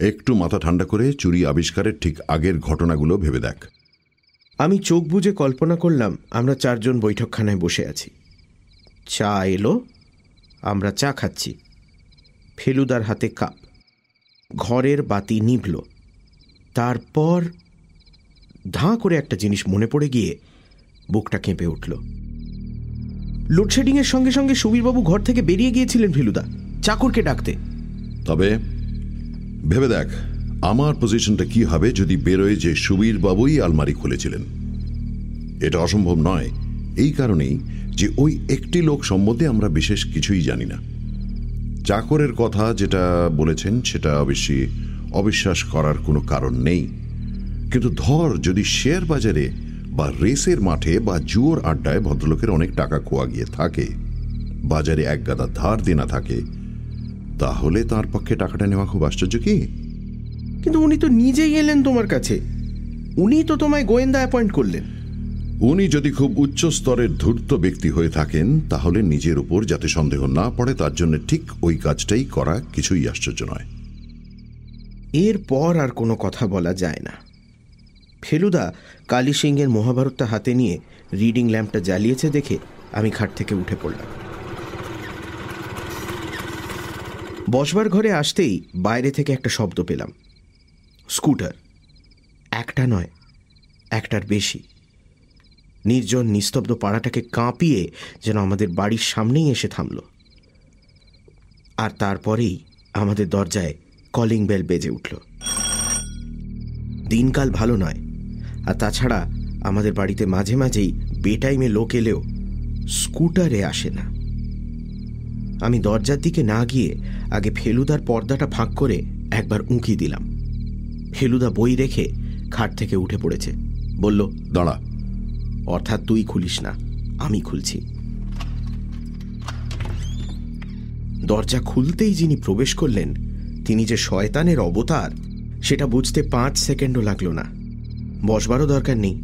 একটু মাথা ঠান্ডা করে চুরি আবিষ্কারের ঠিক আগের ঘটনাগুলো ভেবে দেখ। আমি চোখ বুজে কল্পনা করলাম আমরা চারজন বৈঠকখানায় বসে আছি। চা এলো আমরা চা খাচ্ছি। ফেলুদার হাতে কাপ। ঘরের বাতি নিভল। তারপর ধাঁ করে একটা জিনিস মনে পড়ে গিয়ে বুকটা কেঁপে উঠল। লোডশেডিংয়ের সঙ্গে সঙ্গে সুবীরবাবু ঘর থেকে বেরিয়ে গিয়েছিলেন ফেলুদা চাকরকে ডাকতে। তবে ভেবে দেখ, আমার পজিশনটা কি হবে যদি বেরোয় যে সুবীর বাবুই আলমারি খুলেছিলেন। এটা অসম্ভব নয়। এই কারণেই যে ওই একটি লোক সম্বন্ধে আমরা বিশেষ কিছুই জানি না। চাকরের কথা যেটা বলেছেন, সেটা অবশ্যই অবিশ্বাস করার কোনো কারণ নেই। কিন্তু ধর, যদি শেয়ার বাজারে বা রেসের মাঠে বা জুয়োর আড্ডায় ভদ্রলোকের অনেক টাকা খোয়া গিয়ে থাকে, বাজারে এক গাদা ধার দেনা থাকে তাহলে তার পক্ষে টাকাটা নেওয়া খুব আশ্চর্য কি? কিন্তু উনি তো নিজেই এলেন তোমার কাছে। উনি তো তোমায় গোয়েন্দা অ্যাপয়েন্ট করলেন। উনি যদি খুব উচ্চ স্তরের ধূর্ত ব্যক্তি হয়ে থাকেন তাহলে নিজের উপর যাতে সন্দেহ না পড়ে তার জন্য ঠিক ওই কাজটাই করা কিছুই আশ্চর্য নয়। এরপর আর কোনো কথা বলা যায় না। ফেলুদা কালী সিংয়ের মহাভারতটা হাতে নিয়ে রিডিং ল্যাম্পটা জ্বালিয়েছে দেখে আমি খাট থেকে উঠে পড়লাম। বসবার ঘরে আসতেই বাইরে থেকে একটা শব্দ পেলাম। স্কুটার। একটা নয়, একটার বেশি। নির্জন, নিস্তব্ধ পাড়াটাকে কাঁপিয়ে যেন আমাদের বাড়ির সামনেই এসে থামল। আর তারপরেই আমাদের দরজায় কলিং বেল বেজে উঠল। দিনকাল ভালো নয়, আর তাছাড়া আমাদের বাড়িতে মাঝে মাঝেই বেটাইমে লোক এলেও স্কুটারে আসে না। আমি দরজার দিকে না গিয়ে আগে ফেলুদার পর্দাটা ফাঁক করে একবার উঁকি দিলাম। ফেলুদা বই রেখে খাট থেকে উঠে পড়েছে। বলল, দাঁড়া। অর্থাৎ তুই খুলিস না, আমি খুলছি। দরজা খুলতেই যিনি প্রবেশ করলেন, তিনি যে শয়তানের অবতার, সেটা বুঝতে পাঁচ সেকেন্ডও লাগল না। বসবারও দরকার নেই।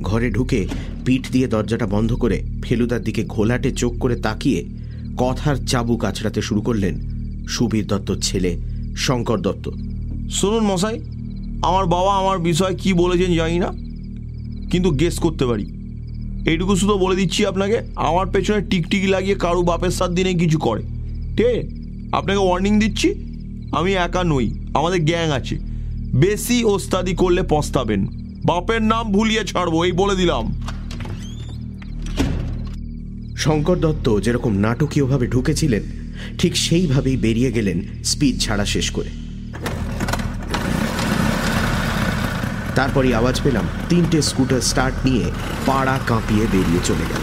ঘরে ঢুকে পিঠ দিয়ে দরজাটা বন্ধ করে ফেলুদার দিকে ঘোলাটে চোখ করে তাকিয়ে কথার চাবুক আছড়াতে শুরু করলেন সুবীর দত্তর ছেলে, শঙ্কর দত্ত। শুনুন মশাই, আমার বাবা আমার বিষয়ে কি বলেছেন জানি না, কিন্তু গেস করতে পারি। এইটুকু শুধু বলে দিচ্ছি আপনাকে, আমার পেছনে টিকটিকি লাগিয়ে কারু বাপের সাত দিনে কিছু করে। ঠিক? আপনাকে ওয়ার্নিং দিচ্ছি, আমি একা নই, আমাদের গ্যাং আছে। বেশি ওস্তাদি করলে পস্তাবেন। বাপের নাম ভুলিয়ে ছাড়বো, এই বলে দিলাম। শঙ্কর দত্ত যেরকম নাটকীয়ভাবে ঢুকেছিলেন ঠিক সেইভাবেই বেরিয়ে গেলেন স্পিড ছাড়া শেষ করে। তারপরই আওয়াজ পেলাম তিনটে স্কুটার স্টার্ট নিয়ে পাড়া কাঁপিয়ে বেরিয়ে চলে গেল।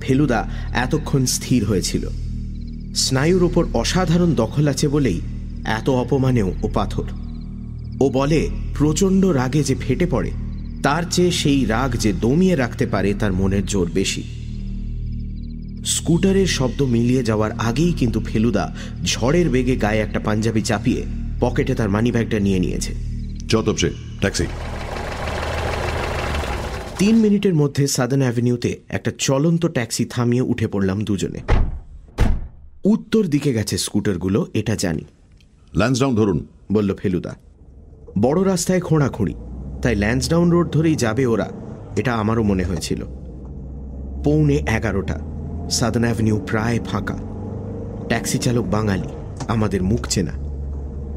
ফেলুদা এতক্ষণ স্থির হয়েছিল। স্নায়ুর ওপর অসাধারণ দখল আছে বলেই এত অপমানেও ও পাথর। ও বলে, প্রচণ্ড রাগে যে ফেটে পড়ে তার চেয়ে সেই রাগ যে দমিয়ে রাখতে পারে তার মনের জোর বেশি। স্কুটারের শব্দ মিলিয়ে যাওয়ার আগেই কিন্তু ফেলুদা ঝড়ের বেগে গায়ে একটা পাঞ্জাবি চাপিয়ে পকেটে তার মানিব্যাগটা নিয়ে নিয়েছে। চতপসে ট্যাক্সি। তিন মিনিটের মধ্যে সাদার্ন অ্যাভিনিউতে একটা চলন্ত ট্যাক্সি থামিয়ে উঠে পড়লাম দুজনে। উত্তর দিকে গেছে স্কুটারগুলো এটা জানি। ল্যান্সডাউন ধরুন। বলল ফেলুদা। বড় রাস্তায় খোঁড়াখুঁড়ি। তাই ল্যান্সডাউন রোড ধরেই যাবে ওরা এটা আমারও মনে হয়েছিল। পৌনে এগারোটা সাদার্ন অ্যাভিনিউ প্রায় ফাঁকা। ট্যাক্সি চালক বাঙালি আমাদের মুখ চেনা।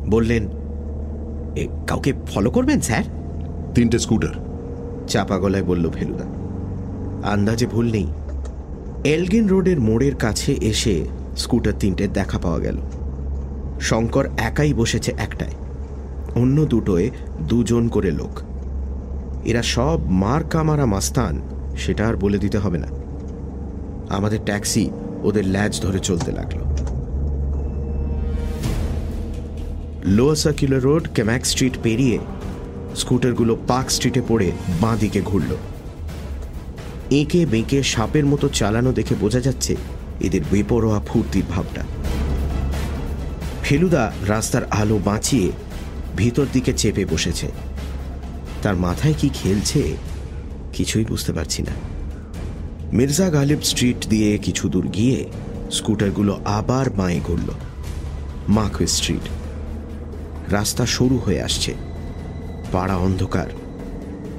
বললেন কাউকে ফলো করবেন স্যার? তিনটে স্কুটার। চাপা গলায় বলল ফেলুদা। আন্দাজে ভুল নেই। এলগিন রোডের মোড়ের কাছে এসে স্কুটার তিনটে দেখা পাওয়া গেল। শঙ্কর একাই বসেছে একটায়। অন্য দুটোয় দুজন করে লোক। এরা সব মার কামারা মাস্তান, সেটা আর বলে দিতে হবে না। আমাদের ট্যাক্সি ওদের ল্যাজ ধরে চলতে লাগল। Lower Circular Road Camac Street পেরিয়ে স্কুটারগুলো পার্ক স্ট্রিটে পড়ে বাঁ দিকে ঘুরল। এঁকে বেঁকে সাপের মতো চালানো দেখে বোঝা যাচ্ছে এদের বেপরোয়া ফুর্তির ভাবটা। ফেলুদা রাস্তার আলো বাঁচিয়ে ভিতর দিকে চেপে বসেছে। তার মাথায় কি খেলছে, কিছুই বুঝতে পারছি না। মির্জা গালিব স্ট্রিট দিয়ে কিছু দূর গিয়ে স্কুটারগুলো আবার বাঁয়ে ঘুরল মাকওয়ে স্ট্রিট। রাস্তা সরু হয়ে আসছে। পাড়া অন্ধকার।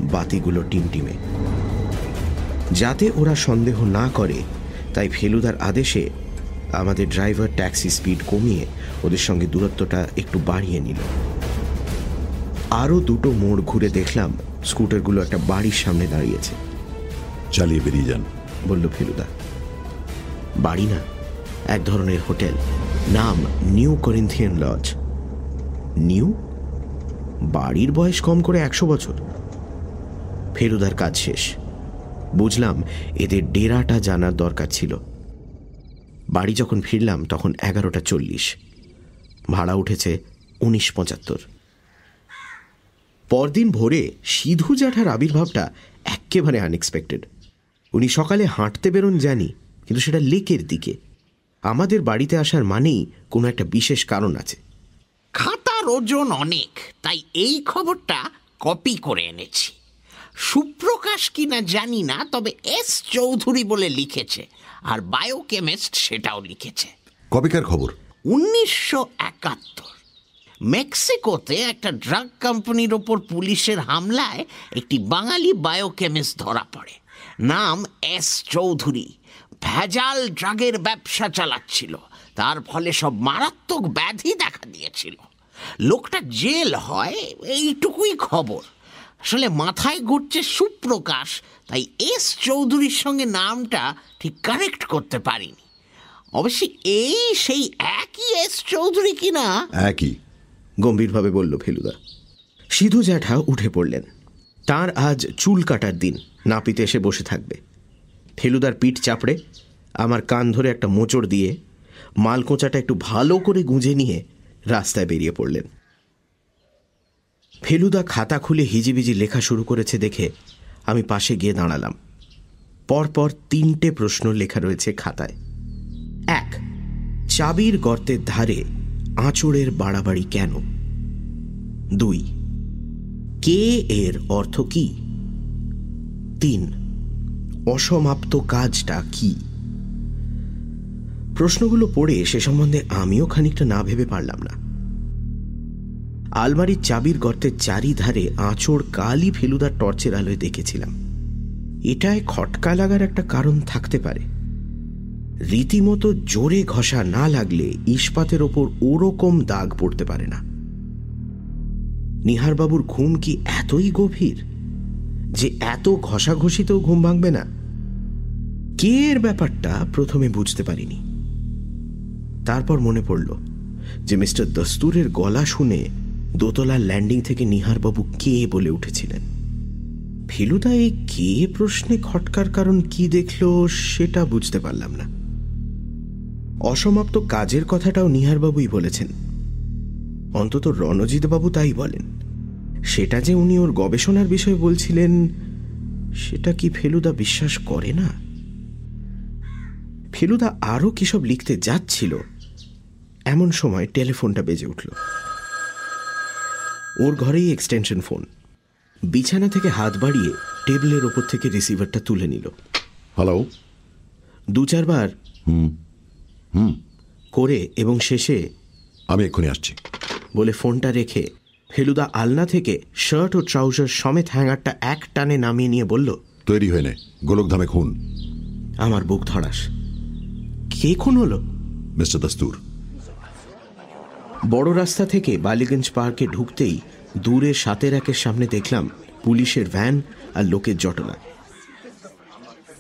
বাতিগুলো টিমটিমে। যাতে ওরা সন্দেহ না করে, তাই ফেলুদার আদেশে আমাদের ড্রাইভার ট্যাক্সি স্পিড কমিয়ে ওদের সঙ্গে দূরত্বটা একটু বাড়িয়ে নিল। আরও দুটো মোড় ঘুরে দেখলাম স্কুটারগুলো একটা বাড়ির সামনে দাঁড়িয়েছে। চালিয়ে বেরিয়ে যান। বলল ফেলুদা। বাড়ি না এক ধরনের হোটেল। নাম নিউ করিন্থিয়ান লজ। নিউ? বাড়ির বয়স কম করে একশো বছর। ফেলুদার কাজ শেষ। বুঝলাম এদের ডেরাটা জানার দরকার ছিল। বাড়ি যখন ফিরলাম তখন এগারোটা চল্লিশ। ভাড়া উঠেছে উনিশ পঁচাত্তর। পরদিন ভোরে সিধু জ্যাঠার আবির্ভাবটা একেবারে আনএক্সপেক্টেড উনি সকালে হাঁটতে বেরোন জানি কিন্তু সেটা লেকের দিকে। আমাদের বাড়িতে আসার মানেই কোনো একটা বিশেষ কারণ আছে। খাতার ওজন অনেক তাই এই খবরটা কপি করে এনেছি। সুপ্রকাশ কিনা জানি না তবে এস চৌধুরী বলে লিখেছে আর বায়োকেমিস্ট সেটাও লিখেছে। কবেকার খবর? উনিশশো একাত্তর। মেক্সিকোতে একটা ড্রাগ কোম্পানির ওপর পুলিশের হামলায় একটি বাঙালি বায়োকেমিস্ট ধরা পড়ে। নাম এস চৌধুরী। ভেজাল ড্রাগের ব্যবসা চালাচ্ছিল। তার ফলে সব মারাত্মক ব্যাধি দেখা দিয়েছিল। লোকটা জেল হয়, এইটুকুই খবর। আসলে মাথায় ঘুরছে সুপ্রকাশ, তাই এস চৌধুরীর সঙ্গে নামটা ঠিক কারেক্ট করতে পারিনি। অবশ্যই এই সেই একই এস চৌধুরী কিনা? একই। গম্ভীরভাবে বলল ফেলুদা। সিধু জ্যাঠা উঠে পড়লেন। তার আজ চুল কাটার দিন, নাপিতে এসে বসে থাকবে। ফেলুদার পিঠ চাপড়ে আমার কান ধরে একটা মোচড় দিয়ে মালকোঁচাটা একটু ভালো করে গুঁজে নিয়ে রাস্তায় বেরিয়ে পড়লেন। ফেলুদা খাতা খুলে হিজিবিজি লেখা শুরু করেছে দেখে আমি পাশে গিয়ে দাঁড়ালাম। পরপর তিনটে প্রশ্ন লেখা রয়েছে খাতায়। এক, চাবির গর্তের ধারে আঁচড়ের বাড়াবাড়ি কেন? দুই, কে এর অর্থ কি? তিন, অসমাপ্ত কাজটা কি? প্রশ্নগুলো পড়ে সে সম্বন্ধে আমিও খানিকটা না ভেবে পারলাম না। আলমারির চাবির গর্তের চারিধারে আঁচড় কালই ফেলুদার টর্চের আলোয় দেখেছিলাম। এটায় খটকা লাগার একটা কারণ থাকতে পারে। রীতিমতো জোরে ঘষা না লাগলে ইস্পাতের ওপর ওরকম দাগ পড়তে পারে না। নিহারবাবুর ঘুম কি এতই গভীর যে এত ঘষাঘষিতেও ঘুম ভাঙবে না? কে এর ব্যাপারটা প্রথমে বুঝতে পারিনি। তারপর মনে পড়ল যে মিস্টার দস্তুরের গলা শুনে দোতলার ল্যান্ডিং থেকে নিহারবাবু কে বলে উঠেছিলেন। ফেলুদা এই কে প্রশ্নে খটকার কারণ কি দেখল সেটা বুঝতে পারলাম না। অসমাপ্ত কাজের কথাটাও নিহারবাবুই বলেছেন। অন্তত রণজিৎবাবু তাই বলেন। সেটা যে উনি ওর গবেষণার বিষয় বলছিলেন সেটা কি ফেলুদা বিশ্বাস করে না? ফেলুদা আরও কিসব লিখতে যাচ্ছিল এমন সময় টেলিফোনটা বেজে উঠল। ওর ঘরেই এক্সটেনশন ফোন। বিছানা থেকে হাত বাড়িয়ে টেবিলের ওপর থেকে রিসিভারটা তুলে নিল। হ্যালো দু চারবার হুম। করে এবং শেষে আমি এক্ষুনি আসছি। বলে ফোনটা রেখে ফেলুদা আলনা থেকে শার্ট ও ট্রাউজার সমেত হ্যাঙ্গারটা এক টানে নামিয়ে নিয়ে বলল তৈরি হয়ে নে গোলকধামে খুন। আমার বুক ধড়াস। কে খুন হলো? মিস্টার দস্তুর। বড় রাস্তা থেকে বালিগঞ্জ পার্কে ঢুকতেই দূরে সাতের একের সামনে দেখলাম পুলিশের ভ্যান আর লোকের জটনা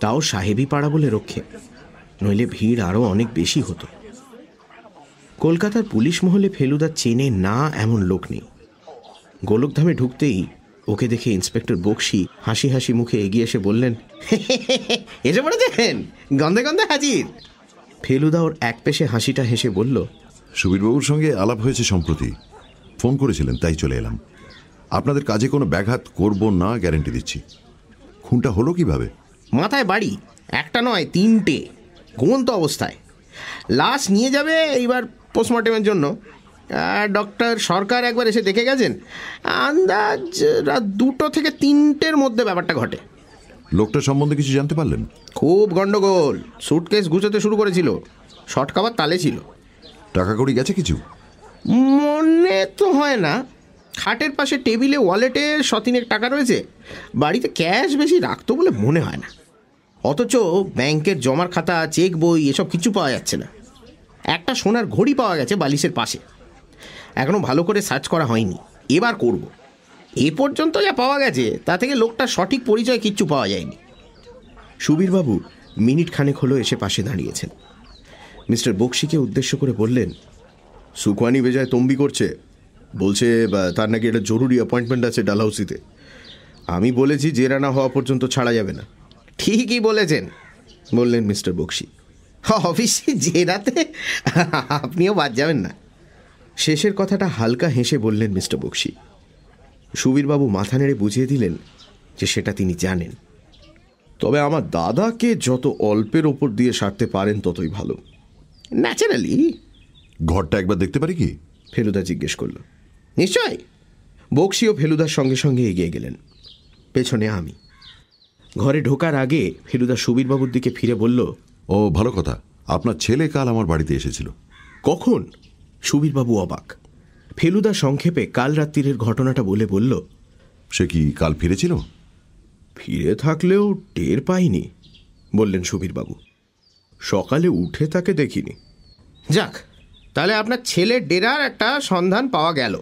তাও সাহেবী পাড়া বলে রক্ষে। নইলে ভিড় আরও অনেক বেশি হতো। কলকাতার পুলিশ মহলে ফেলুদা চেনে না এমন লোক নেই। গোলকধামে ঢুকতেই ওকে দেখে ইন্সপেক্টর বক্সি হাসি হাসি মুখে এগিয়ে এসে বললেন এসে পড়েছেন গন্ধে গন্ধে হাজির। ফেলুদা ওর এক পেশে হাসিটা হেসে বলল সুবীরবাবুর সঙ্গে আলাপ হয়েছে সম্প্রতি। ফোন করেছিলেন তাই চলে এলাম। আপনাদের কাজে কোনো ব্যাঘাত করব না গ্যারেন্টি দিচ্ছি। খুনটা হলো কীভাবে? মাথায় বাড়ি একটা নয় তিনটে। ঘুমন্ত অবস্থায়। লাশ নিয়ে যাবে এইবার পোস্টমর্টমের জন্য। ডক্টর সরকার একবার এসে দেখে গেছেন আন্দাজ রাত দুটো থেকে তিনটের মধ্যে ব্যাপারটা ঘটে। লোকটা সম্বন্ধে কিছু জানতে পারলেন? খুব গন্ডগোল। সুটকেস গুছোতে শুরু করেছিল। শর্ট খাবার তালে ছিল। টাকা কড়ি গেছে কিছু? মনে তো হয় না। খাটের পাশে টেবিলে ওয়ালেটে শতিনেক টাকা রয়েছে। বাড়িতে ক্যাশ বেশি রাখতো বলে মনে হয় না। অথচ ব্যাংকের জমার খাতা, চেক বই, এসব কিছু পাওয়া যাচ্ছে না। একটা সোনার ঘড়ি পাওয়া গেছে বালিশের পাশে। এখনও ভালো করে সার্চ করা হয়নি। এবার করব। এ পর্যন্ত যা পাওয়া গেছে, তা থেকে লোকটার সঠিক পরিচয় কিচ্ছু পাওয়া যায়নি। সুবীরবাবু, মিনিট খানেক হলো এসে পাশে দাঁড়িয়েছেন। মিস্টার বক্সিকে উদ্দেশ্য করে বললেন, সুকোয়ানি বেজায় তম্বি করছে। বলছে তার নাকি একটা জরুরি অ্যাপয়েন্টমেন্ট আছে ডালহাউসিতে আমি বলেছি জেরা না হওয়া পর্যন্ত ছাড়া যাবে না। ঠিকই বলেছেন বললেন মিস্টার বক্সি। অফিসে যে রাতে আপনিও বাদ যাবেন না। শেষের কথাটা হালকা হেসে বললেন মিস্টার বক্সি। সুবীরবাবু মাথা নেড়ে বুঝিয়ে দিলেন যে সেটা তিনি জানেন। তবে আমার দাদাকে যত অল্পের ওপর দিয়ে সারতে পারেন ততই ভালো। ন্যাচারালি ঘরটা একবার দেখতে পারি কি? ফেলুদা জিজ্ঞেস করল। নিশ্চয় বক্সি ও ফেলুদার সঙ্গে সঙ্গে এগিয়ে গেলেন। পেছনে আমি। ঘরে ঢোকার আগে ফেলুদা সুবীরবাবুর দিকে ফিরে বলল ও ভালো কথা। আপনার ছেলে কাল আমার বাড়িতে এসেছিল। কখন? সুবীরবাবু অবাক। ফেলুদা সংক্ষেপে কাল রাত্রিরের ঘটনাটা বলে বলল সে কি কাল ফিরেছিল? ফিরে থাকলেও টের পাইনি বললেন সুবীরবাবু। সকালে উঠে তাকে দেখিনি। যাক তাহলে আপনার ছেলের ডেরার একটা সন্ধান পাওয়া গেল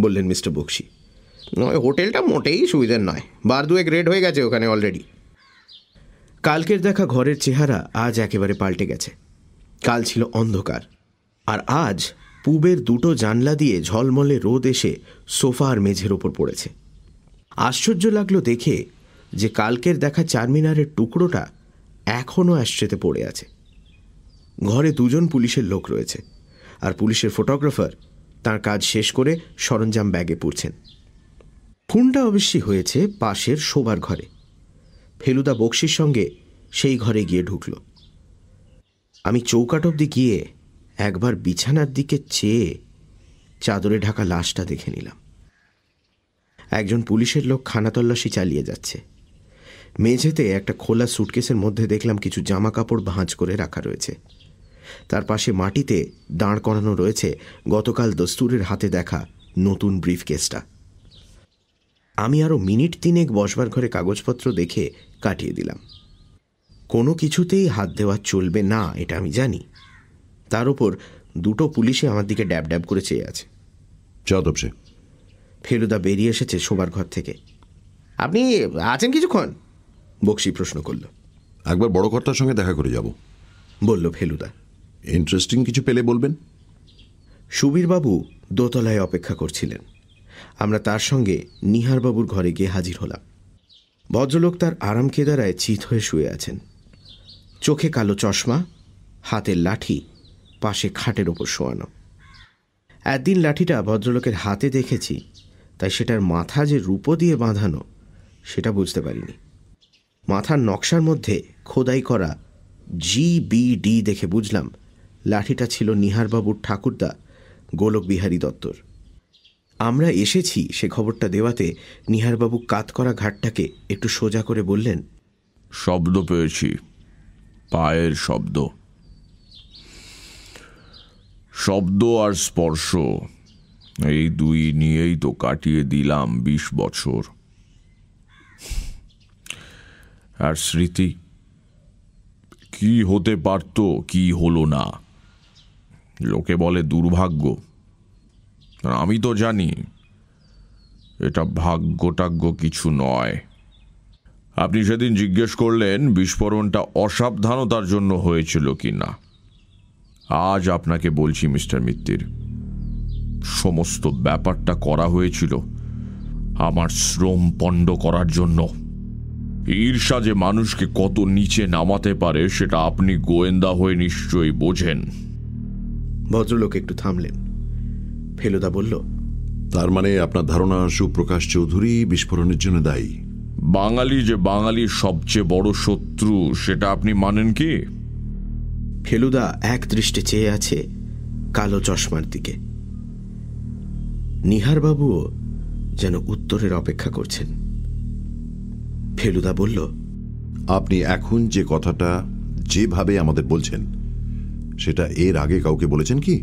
বললেন মিস্টার বক্সি। নয় হোটেলটা মোটেই সুবিধের নয়। বার দুয়েক রেড হয়ে গেছে ওখানে অলরেডি কালকের দেখা ঘরের চেহারা আজ একেবারে পাল্টে গেছে। কাল ছিল অন্ধকার। আর আজ পুবের দুটো জানলা দিয়ে ঝলমলে রোদ এসে সোফা আর মেঝের ওপর পড়েছে। আশ্চর্য লাগল দেখে যে কালকের দেখা চারমিনারের টুকরোটা এখনও অ্যাশ্রেতে পড়ে আছে। ঘরে দুজন পুলিশের লোক রয়েছে। আর পুলিশের ফটোগ্রাফার তার কাজ শেষ করে সরঞ্জাম ব্যাগে পুরছেন খুনটা অবশ্যই হয়েছে পাশের শোবার ঘরে। ফেলুদা বক্সির সঙ্গে সেই ঘরে গিয়ে ঢুকল। আমি চৌকাট অব্দি গিয়ে একবার বিছানার দিকে চেয়ে চাদরে ঢাকা লাশটা দেখে নিলাম। একজন পুলিশের লোক খানা তল্লাশি চালিয়ে যাচ্ছে। মেঝেতে একটা খোলা সুটকেসের মধ্যে দেখলাম কিছু জামা কাপড় ভাঁজ করে রাখা রয়েছে। তার পাশে মাটিতে দাঁড় করানো রয়েছে গতকাল দস্তুরের হাতে দেখা নতুন ব্রিফ কেসটা আমি আরও মিনিট তিনেক বসবার ঘরে কাগজপত্র দেখে কাটিয়ে দিলাম। কোনো কিছুতেই হাত দেওয়া চলবে না এটা আমি জানি। তার উপর দুটো পুলিশে আমার দিকে ড্যাব ড্যাব করে চেয়ে আছে। যাদব সে ফেলুদা বেরিয়ে এসেছে শোবার ঘর থেকে। আপনি আছেন কিছুক্ষণ? বক্সি প্রশ্ন করল। একবার বড় কর্তার সঙ্গে দেখা করে যাব। বলল ফেলুদা। ইন্টারেস্টিং কিছু পেলে বলবেন? সুবীরবাবু দোতলায় অপেক্ষা করছিলেন। আমরা তার সঙ্গে নিহারবাবুর ঘরে গিয়ে হাজির হলাম। ভদ্রলোক তার আরাম কেদারায় চিত হয়ে শুয়ে আছেন। চোখে কালো চশমা, হাতের লাঠি, পাশে খাটের ওপর শোয়ানো। একদিন লাঠিটা ভদ্রলোকের হাতে দেখেছি, তাই সেটার মাথা যে রূপো দিয়ে বাঁধানো, সেটা বুঝতে পারিনি। মাথার নকশার মধ্যে খোদাই করা জি বি ডি দেখে বুঝলাম, লাঠিটা ছিল নিহারবাবুর ঠাকুরদা গোলক বিহারী দত্তর। আমরা এসেছি সে খবরটা দেওয়াতে নিহারবাবু কাত করা ঘাটটাকে একটু সোজা করে বললেন, শব্দ পেয়েছি, পায়ের শব্দ। শব্দ আর স্পর্শ, এই দুই নিয়েই তো কাটিয়ে দিলাম বিশ বছর। আর স্মৃতি, কি হতে পারত, কি হলো না? লোকে বলে দুর্ভাগ্য। আমি তো জানি এটা ভাগ্য টাগ্য কিছু নয়। আপনি সেদিন জিজ্ঞেস করলেন বিস্ফোরণটা অসাবধানতার জন্য হয়েছিল কি না আজ আপনাকে বলছি, মিস্টার মিত্তির, সমস্ত ব্যাপারটা করা হয়েছিল আমার শ্রম পণ্ড করার জন্য। ঈর্ষা যে মানুষকে কত নিচে নামাতে পারে, সেটা আপনি গোয়েন্দা হয়ে নিশ্চয়ই বোঝেন। ভদ্রলোক একটু থামলেন। ফেলুদা বলল তার মানে আপনার ধারণা সুপ্রকাশ চৌধুরী বিস্ফোরণের জন্য দায়ী। বাঙালি যে বাঙালির সবচেয়ে বড় শত্রু সেটা আপনি মানেন কি? ফেলুদা এক দৃষ্টে চেয়ে আছে কালো চশমার দিকে। নিহারবাবুও যেন উত্তরের অপেক্ষা করছেন। ফেলুদা বলল আপনি এখন যে কথাটা যেভাবে আমাদের বলছেন সেটা এর আগে কাউকে বলেছেন কি?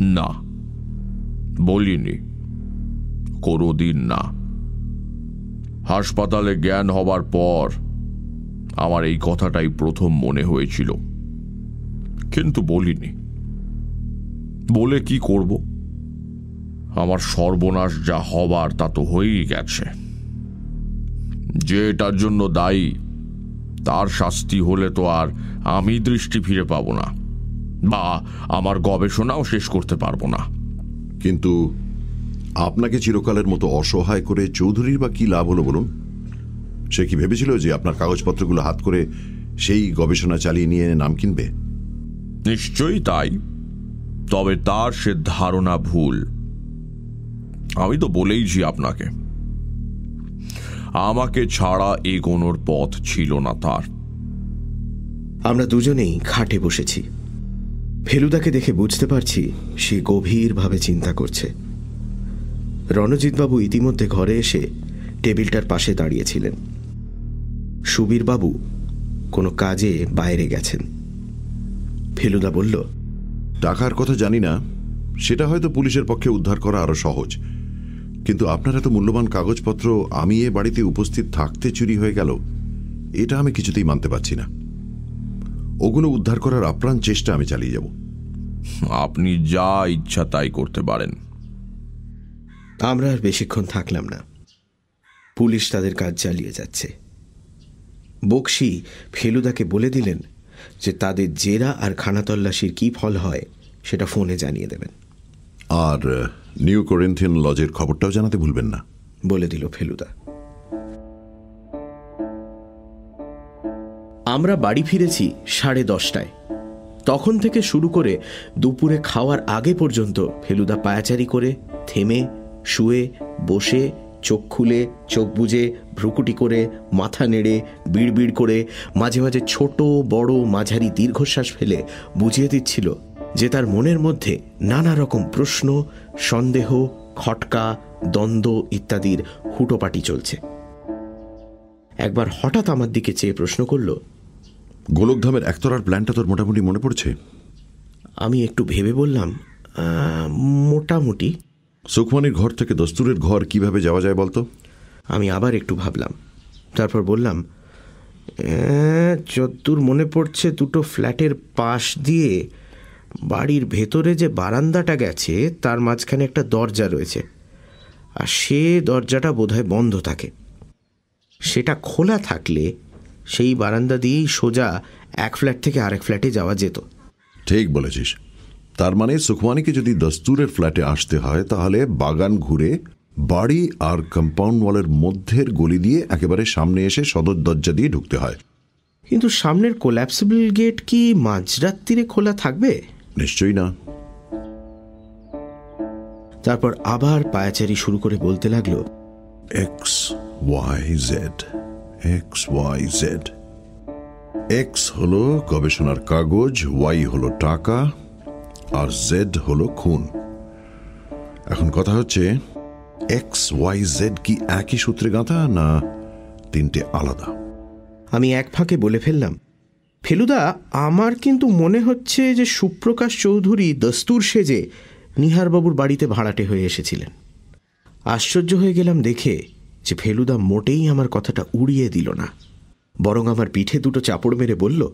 না। বলিনি, কোনোদিন না। হাসপাতালে জ্ঞান হবার পর আমার এই কথাটাই প্রথম মনে হয়েছিল। কিন্তু বলিনি, বলে কি করব? আমার সর্বনাশ যা হবার তা তো হয়েই গেছে। যে এটার জন্য দায়ী, তার শাস্তি হলে তো আর আমি দৃষ্টি ফিরে পাব না, বা আমার গবেষণাও শেষ করতে পারব না। কিন্তু আপনাকে চিরকালের মতো অসহায় করে চৌধুরীর বা কি লাভ হলো বলুন? সে কি ভেবেছিল যে আপনার কাগজপত্রগুলো হাত করে সেই গবেষণা চালিয়ে নিয়ে নাম কিনবে? নিশ্চয়ই তাই। তবে তার সে ধারণা ভুল। আমি তো বলেইছি আপনাকে। আমাকে ছাড়া এগোনোর পথ ছিল না তার। আমরা দুজনেই খাটে বসেছি। ফেলুদাকে দেখে বুঝতে পারছি সে গভীরভাবে চিন্তা করছে। রণজিৎবাবু ইতিমধ্যে ঘরে এসে টেবিলটার পাশে দাঁড়িয়েছিলেন। সুবীরবাবু কোনো কাজে বাইরে গেছেন। ফেলুদা বলল, টাকার কথা জানি না, সেটা হয়তো পুলিশের পক্ষে উদ্ধার করা আরও সহজ। কিন্তু আপনার এত মূল্যবান কাগজপত্র আমি এ বাড়িতে উপস্থিত থাকতে চুরি হয়ে গেল, এটা আমি কিছুতেই মানতে পারছি না। ওগুলো উদ্ধার করার আপ্রাণ চেষ্টা আমি চালিয়ে যাব। আপনি যা ইচ্ছা তাই করতে পারেন। আমরা আর বেশিক্ষণ থাকলাম না। পুলিশ তাদের কাজ চালিয়ে যাচ্ছে। বক্সি ফেলুদাকে বলে দিলেন যে তাদের জেরা আর খানাতল্লাশির কি ফল হয় সেটা ফোনে জানিয়ে দেবেন। আর নিউ কোরেন্থিয়ান লজের খবরটাও জানাতে ভুলবেন না। বলে দিল ফেলুদা। আমরা বাড়ি ফিরেছি সাড়ে দশটায়। তখন থেকে শুরু করে দুপুরে খাওয়ার আগে পর্যন্ত ফেলুদা পায়াচারি করে থেমে, শুয়ে, বসে, চোখ খুলে, চোখ বুজে, ভ্রুকুটি করে, মাথা নেড়ে, বিড়বিড় করে, মাঝে মাঝে ছোট, বড়, মাঝারি দীর্ঘশ্বাস ফেলে বুঝিয়ে দিচ্ছিল যে তার মনের মধ্যে নানা রকম প্রশ্ন, সন্দেহ, খটকা, দ্বন্দ্ব ইত্যাদির হুটোপাটি চলছে। একবার হঠাৎ আমার দিকে চেয়ে প্রশ্ন করল গোলকধামের একতলার প্ল্যানটা তোর মোটামুটি মনে পড়ছে? আমি একটু ভেবে বললাম মোটামুটি। সুখমণির ঘর থেকে দস্তুরের ঘর কীভাবে যাওয়া যায় বলতো? আমি আবার একটু ভাবলাম তারপর বললাম "অ্যাঁ, যদ্দূর মনে পড়ছে দুটো ফ্ল্যাটের পাশ দিয়ে বাড়ির ভেতরে যে বারান্দাটা গেছে তার মাঝখানে একটা দরজা রয়েছে। আর সে দরজাটা বোধহয় বন্ধ থাকে। সেটা খোলা থাকলে সেই বারান্দা দিয়েই সোজা এক ফ্ল্যাট থেকে আরেক ফ্ল্যাটে যাওয়া যেত। ঠিক বলেছিস। তার মানে সুখমানিকে যদি দস্তুরের ফ্ল্যাটে আসতে হয় তাহলে বাগান ঘুরে বাড়ি আর কম্পাউন্ড ওয়ালের মধ্যের গলি দিয়ে একেবারে সামনে এসে সদর দরজা দিয়ে ঢুকতে হয়। কিন্তু সামনের কোল্যাপসিবল গেট কি মাঝরাত্রিরে খোলা থাকবে? নিশ্চয়ই না। তারপর আবার পায়াচারি শুরু করে বলতে লাগল X Y Z X Y Z X হলো গবেষণার কাগজ ওয়াই হলো টাকা, আর জেড হলো খুন। এখন কথা হচ্ছে এক্স ওয়াই জেড কি একই সূত্রে গাঁথা না তিনটে আলাদা? আমি এক ফাঁকে বলে ফেললাম। ফেলুদা, আমার কিন্তু মনে হচ্ছে যে সুপ্রকাশ চৌধুরী দস্তুর সেজে নিহারবাবুর বাড়িতে ভাড়াটে হয়ে এসেছিলেন। আশ্চর্য হয়ে গেলাম দেখে যে ফেলুদা মোটেই আমার কথাটা উড়িয়ে দিল না। বরং আমার পিঠে দুটো চাপড় মেরে বলল,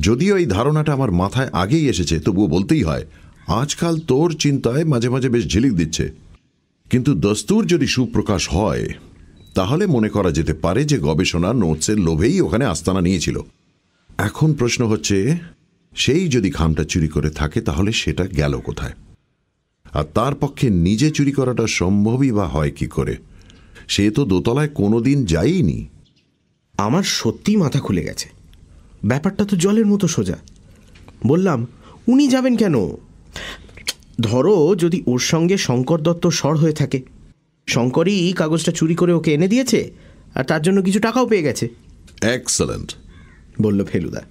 যদিও এই ধারণাটা আমার মাথায় আগেই এসেছে, তবুও বলতেই হয়, আজকাল তোর চিন্তায় মাঝে মাঝে বেশ ঝিলিক দিচ্ছে। কিন্তু দস্তুর যদি সুপ্রকাশ হয়, তাহলে মনে করা যেতে পারে যে গবেষণা নোটসের লোভেই ওখানে আস্তানা নিয়েছিল। এখন প্রশ্ন হচ্ছে, সেই যদি খামটা চুরি করে থাকে, তাহলে সেটা গেল কোথায়? আর তার পক্ষে নিজে চুরি করাটা সম্ভবই বা হয় কি করে? সে তো দোতলায় কোনো দিন যায়নি আমার সত্যি মাথা খুলে গেছে। ব্যাপারটা তো জলের মতো সোজা। বললাম উনি যাবেন কেন? ধরো যদি ওর সঙ্গে শঙ্কর দত্ত সর হয়ে থাকে। শঙ্করই কাগজটা চুরি করে ওকে এনে দিয়েছে আর তার জন্য কিছু টাকাও পেয়ে গেছে। এক্সেলেন্ট বলল ফেলুদা।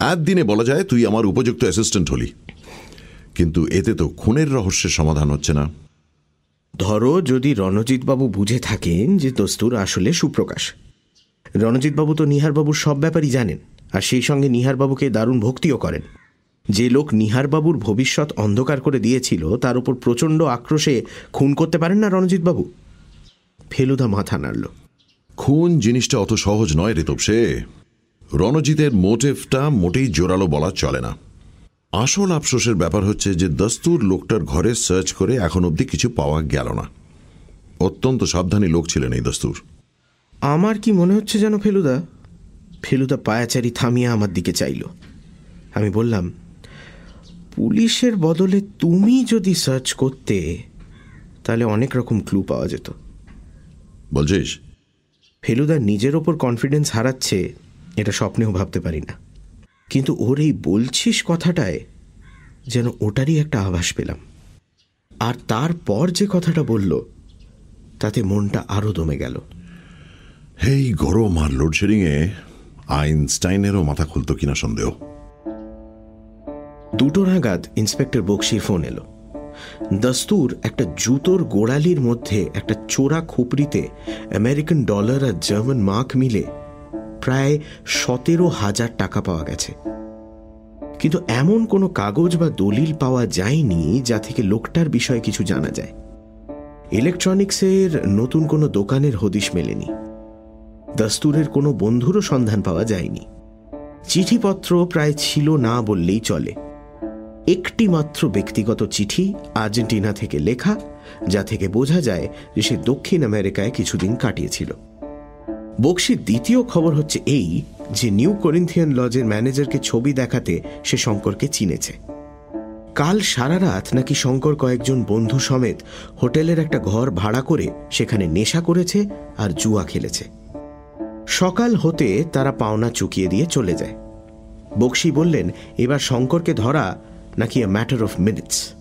এক দিনে বলা যায় তুই আমার উপযুক্ত অ্যাসিস্ট্যান্ট হলি। কিন্তু এতে তো খুনের রহস্যের সমাধান হচ্ছে না। ধরো যদি রণজিৎবাবু বুঝে থাকেন যে দস্তুর আসলে সুপ্রকাশ। রণজিৎবাবু তো নিহারবাবুর সব ব্যাপারই জানেন, আর সেই সঙ্গে নিহারবাবুকে দারুণ ভক্তিও করেন। যে লোক নিহারবাবুর ভবিষ্যৎ অন্ধকার করে দিয়েছিল, তার উপর প্রচণ্ড আক্রোশে খুন করতে পারেন না রণজিৎবাবু? ফেলুদা মাথা নাড়ল। খুন জিনিসটা অত সহজ নয় রে সে। রণজিতের মোটিভটা মোটেই জোরালো বলা চলে না। আসল আফসোসের ব্যাপার হচ্ছে যে দস্তুর লোকটার ঘরে সার্চ করে এখন অবধি কিছু পাওয়া গেল না। অত্যন্ত সাবধানী লোক ছিলেন এই দস্তুর। আমার কি মনে হচ্ছে যেন ফেলুদা? ফেলুদা পায়াচারি থামিয়ে আমার দিকে চাইল। আমি বললাম পুলিশের বদলে তুমি যদি সার্চ করতে তাহলে অনেক রকম ক্লু পাওয়া যেত। বলছিস? ফেলুদা নিজের ওপর কনফিডেন্স হারাচ্ছে এটা স্বপ্নেও ভাবতে পারি না। কিন্তু ওর এই বলছিস কথাটায় যেন ওটারই একটা আভাস পেলাম। আর তারপর যে কথাটা বলল তাতে মনটা আরও দমে গেল। এই গরম আর লোডশেডিংয়ে আইনস্টাইনেরও মাথা খুলতো কিনা সন্দেহ। দুটো নাগাদ ইন্সপেক্টর বক্সির ফোন এলো। দস্তুর একটা জুতোর গোড়ালির মধ্যে একটা চোরা খুপড়িতে আমেরিকান ডলার আর জার্মান মার্ক মিলে প্রায় সতেরো হাজার টাকা পাওয়া গেছে। কিন্তু এমন কোনো কাগজ বা দলিল পাওয়া যায়নি যা থেকে লোকটার বিষয়ে কিছু জানা যায়। ইলেকট্রনিক্সের নতুন কোনো দোকানের হদিশ মেলেনি। দস্তুরের কোনো বন্ধুরও সন্ধান পাওয়া যায়নি। চিঠিপত্র প্রায় ছিল না বললেই চলে। একটি মাত্র ব্যক্তিগত চিঠি আর্জেন্টিনা থেকে লেখা, যা থেকে বোঝা যায় যে সে দক্ষিণ আমেরিকায় কিছুদিন কাটিয়েছিল। বক্সির দ্বিতীয় খবর হচ্ছে এই যে নিউ করিন্থিয়ান লজের ম্যানেজারকে ছবি দেখাতে সে শঙ্করকে চিনেছে। কাল সারা রাত নাকি শঙ্কর কয়েকজন বন্ধু সমেত হোটেলের একটা ঘর ভাড়া করে সেখানে নেশা করেছে আর জুয়া খেলেছে। সকাল হতে তারা পাওনা চুকিয়ে দিয়ে চলে যায়। বক্সি বললেন, এবার শঙ্করকে ধরা নাকি a matter of minutes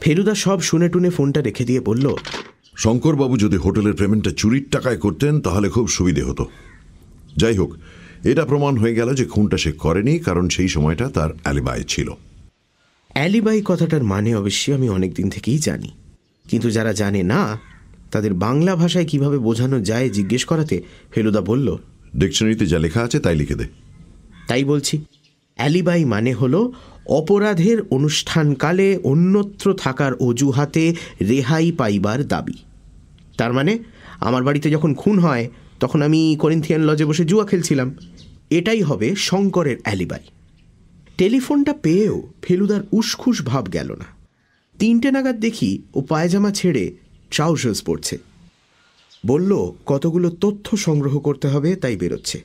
Feluda সব শুনে টুনে ফোনটা রেখে দিয়ে বলল শঙ্করবাবু যদি হোটেলের পেমেন্টটা চুরির টাকায় করতেন তাহলে খুব সুবিধে হতো। যাই হোক এটা প্রমাণ হয়ে গেল যে খুনটা সে করেনি কারণ সেই সময়টা তার অ্যালিবাই ছিল। অ্যালিবাই কথাটার মানে অবশ্যই আমি অনেক দিন থেকেই জানি। কিন্তু যারা জানে না তাদের বাংলা ভাষায় কীভাবে বোঝানো যায় জিজ্ঞেস করাতে ফেলুদা বলল ডিকশনারিতে যা লেখা আছে তাই লিখে দে। তাই বলছি। অ্যালিবাই মানে হল অপরাধের অনুষ্ঠানকালে অন্যত্র থাকার অজুহাতে রেহাই পাইবার দাবি। তার মানে আমার বাড়িতে যখন খুন হয়, তখন আমি করিন্থিয়ান লজে বসে জুয়া খেলছিলাম। এটাই হবে শঙ্করের অ্যালিবাই। টেলিফোনটা পেয়েও ফেলুদার উসখুস ভাব গেল না। তিনটে নাগাদ দেখি ও পায়জামা ছেড়ে ট্রাউজার্স পড়ছে বলল, কতগুলো তথ্য সংগ্রহ করতে হবে, তাই বেরোচ্ছে।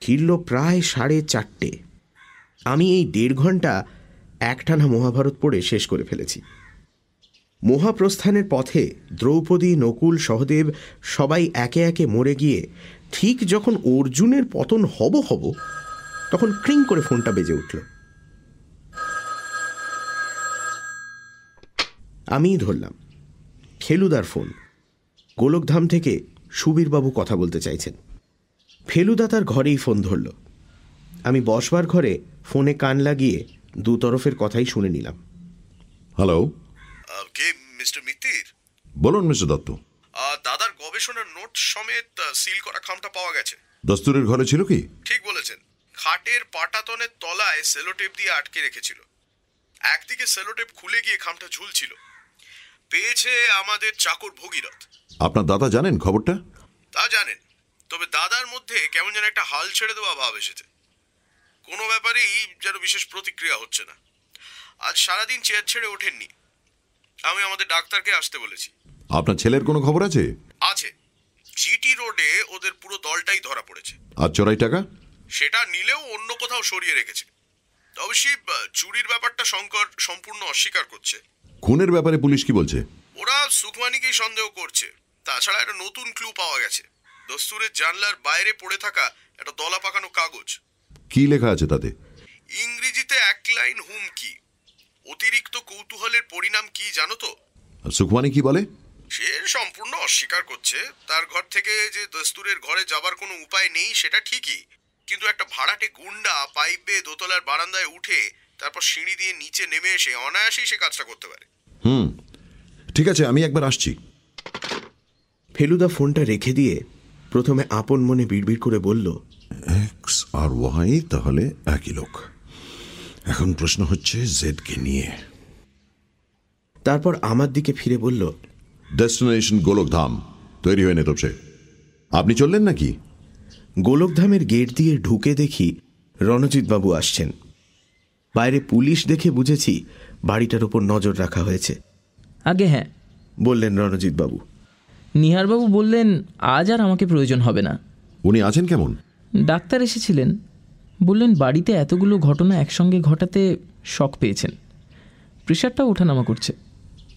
ফিরল প্রায় সাড়ে চারটে। আমি এই দেড় ঘণ্টা একটানা মহাভারত পড়ে শেষ করে ফেলেছি। মহাপ্রস্থানের পথে দ্রৌপদী, নকুল, সহদেব সবাই একে একে মরে গিয়ে ঠিক যখন অর্জুনের পতন হব হব, তখন ক্রিং করে ফোনটা বেজে উঠল। আমিই ধরলাম। ফেলুদার ফোন। গোলকধাম থেকে সুবীরবাবু কথা বলতে চাইছেন। ফেলুদা তার ঘরেই ফোন ধরল। আমি বসবার ঘরে ফোনে কান লাগিয়ে দু তরফের কথাই শুনে নিলাম। হ্যালো কে মিস্টার মিত্তির? বলুন মিস্টার দত্ত। দাদার গবেষণার নোট সমেত সিল করা খামটা পাওয়া গেছে। দস্তুরের ঘরে ছিল কি? ঠিক বলেছেন। খাটের পাটাতনের তলায় সেলোটেপ দিয়ে আটকে রেখেছিল। একদিকে সেলোটেপ খুলে গিয়ে খামটা ঝুলছিল। পেয়েছে আমাদের চাকর ভগীরথ। আপনার দাদা জানেন খবরটা? তা জানেন। তবে দাদার মধ্যে কেমন যেন একটা হাল ছেড়ে দেওয়া ভাব এসেছে। কোনো ব্যাপারেই যেন বিশেষ প্রতিক্রিয়া হচ্ছে না। আজ সারাদিন চেয়ার ছেড়ে ওঠেননি। আমি আমাদের ডাক্তারকে আসতে বলেছি। আপনার ছেলের কোনো খবর আছে? আছে। জিটি রোডে ওদের পুরো দলটাই ধরা পড়েছে। আর চোরাই টাকা? সেটা নিলেও অন্য কোথাও সরিয়ে রেখেছে। অবশ্যই চুরির ব্যাপারটা শঙ্কর সম্পূর্ণ অস্বীকার করছে। খুনের ব্যাপারে পুলিশ কি বলছে? ওরা সুখমানিকেই সন্দেহ করছে। তাছাড়া একটা নতুন ক্লু পাওয়া গেছে। দস্তুরের জানলার বাইরে পড়ে থাকা একটা দলা পাকানো কাগজ। কি লেখা আছে তাতে? ইংরেজিতে এক লাইন হুমকি অতিরিক্ত কৌতূহলের পরিণাম কি জানো তো? সুখমানি কি বলে? সে সম্পূর্ণ অস্বীকার করছে। তার ঘর থেকে যে দস্তুরের ঘরে যাবার কোনো উপায় নেই সেটা ঠিকই। কিন্তু একটা ভাড়াটে গুন্ডা পাইপ বেয়ে দোতলার বারান্দায় উঠে তারপর সিঁড়ি দিয়ে নিচে নেমে এসে অনায়াসেই সে কাজটা করতে পারে। হুম। ঠিক আছে আমি একবার আসছি। ফেলুদা ফোনটা রেখে দিয়ে প্রথমে আপন মনে বিড়বিড় করে বলল এক্স আর ওয়াই তাহলে একই লোক। এখন প্রশ্ন হচ্ছে জেডকে নিয়ে। তারপর আমার দিকে ফিরে বলল ডেস্টিনেশন গোলকধাম। তৈরি হয়ে নেতবসে আপনি চললেন নাকি? গোলকধামের গেট দিয়ে ঢুকে দেখি রণজিৎবাবু আসছেন। বাইরে পুলিশ দেখে বুঝেছি বাড়িটার উপর নজর রাখা হয়েছে। আগে হ্যাঁ। বললেন রণজিৎবাবু। নিহারবাবু বললেন আজ আর আমাকে প্রয়োজন হবে না। উনি আছেন কেমন? ডাক্তার এসেছিলেন। বললেন বাড়িতে এতগুলো ঘটনা একসঙ্গে ঘটাতে শখ পেয়েছেন। প্রেশারটা ওঠানামা করছে।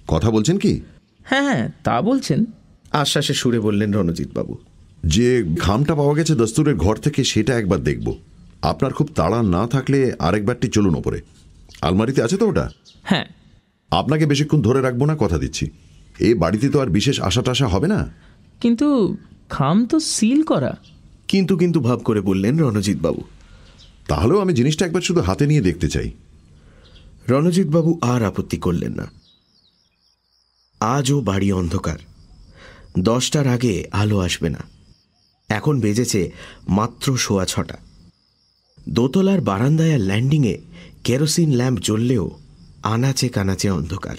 কথা বলছেন কি? হ্যাঁ হ্যাঁ তা বলছেন। আশ্বাসে সুরে বললেন রণজিৎবাবু। যে ঘামটা পাওয়া গেছে দস্তুরের ঘর থেকে সেটা একবার দেখব। আপনার খুব তাড়া না থাকলে আরেকবারটি চলুন ওপরে। আলমারিতে আছে তো ওটা? হ্যাঁ। আপনাকে বেশিক্ষণ ধরে রাখব না কথা দিচ্ছি। এই বাড়িতে তো আর বিশেষ আশা টাশা হবে না? কিন্তু খাম তো সিল করা। কিন্তু কিন্তু ভাব করে বললেন রণজিৎবাবু। তাহলেও আমি জিনিসটা একবার শুধু হাতে নিয়ে দেখতে চাই। রণজিৎবাবু আর আপত্তি করলেন না। আজও বাড়ি অন্ধকার। দশটার আগে আলো আসবে না। এখন বেজেছে মাত্র সোয়া ছটা। দোতলার বারান্দায় আর ল্যান্ডিংয়ে কেরোসিন ল্যাম্প জ্বললেও আনাচে কানাচে অন্ধকার।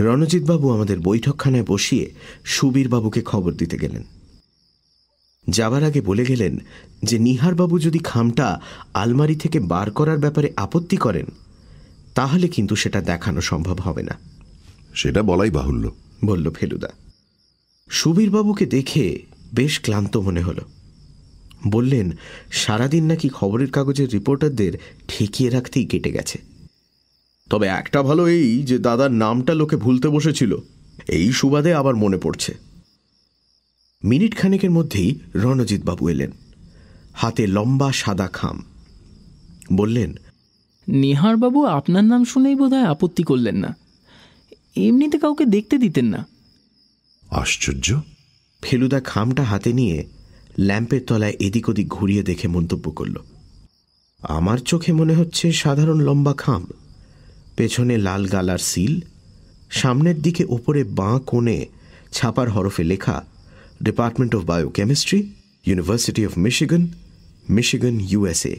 রণজিৎবাবু আমাদের বৈঠকখানায় বসিয়ে সুবীরবাবুকে খবর দিতে গেলেন। যাবার আগে বলে গেলেন যে নিহারবাবু যদি খামটা আলমারি থেকে বার করার ব্যাপারে আপত্তি করেন তাহলে কিন্তু সেটা দেখানো সম্ভব হবে না। সেটা বলাই বাহুল্য। বলল ফেলুদা। সুবীরবাবুকে দেখে বেশ ক্লান্ত মনে হল। বললেন সারাদিন নাকি খবরের কাগজের রিপোর্টারদের ঠেকিয়ে রাখতেই কেটে গেছে। তবে একটা ভালো এই যে দাদার নামটা লোকে ভুলতে বসেছিল এই সুবাদে আবার মনে পড়ছে। মিনিট খানেকের মধ্যেই রণজিৎবাবু এলেন। হাতে লম্বা সাদা খাম। বললেন নিহারবাবু আপনার নাম শুনেই বোধহয় আপত্তি করলেন না। এমনিতে কাউকে দেখতে দিতেন না। আশ্চর্য! ফেলুদা খামটা হাতে নিয়ে ল্যাম্পের তলায় এদিক ওদিক ঘুরিয়ে দেখে মন্তব্য করল আমার চোখে মনে হচ্ছে সাধারণ লম্বা খাম। পেছনে লাল গালার সিল সামনের দিকে ওপরে বাঁ কোণে ছাপার হরফে লেখা department of biochemistry university of Michigan Michigan USA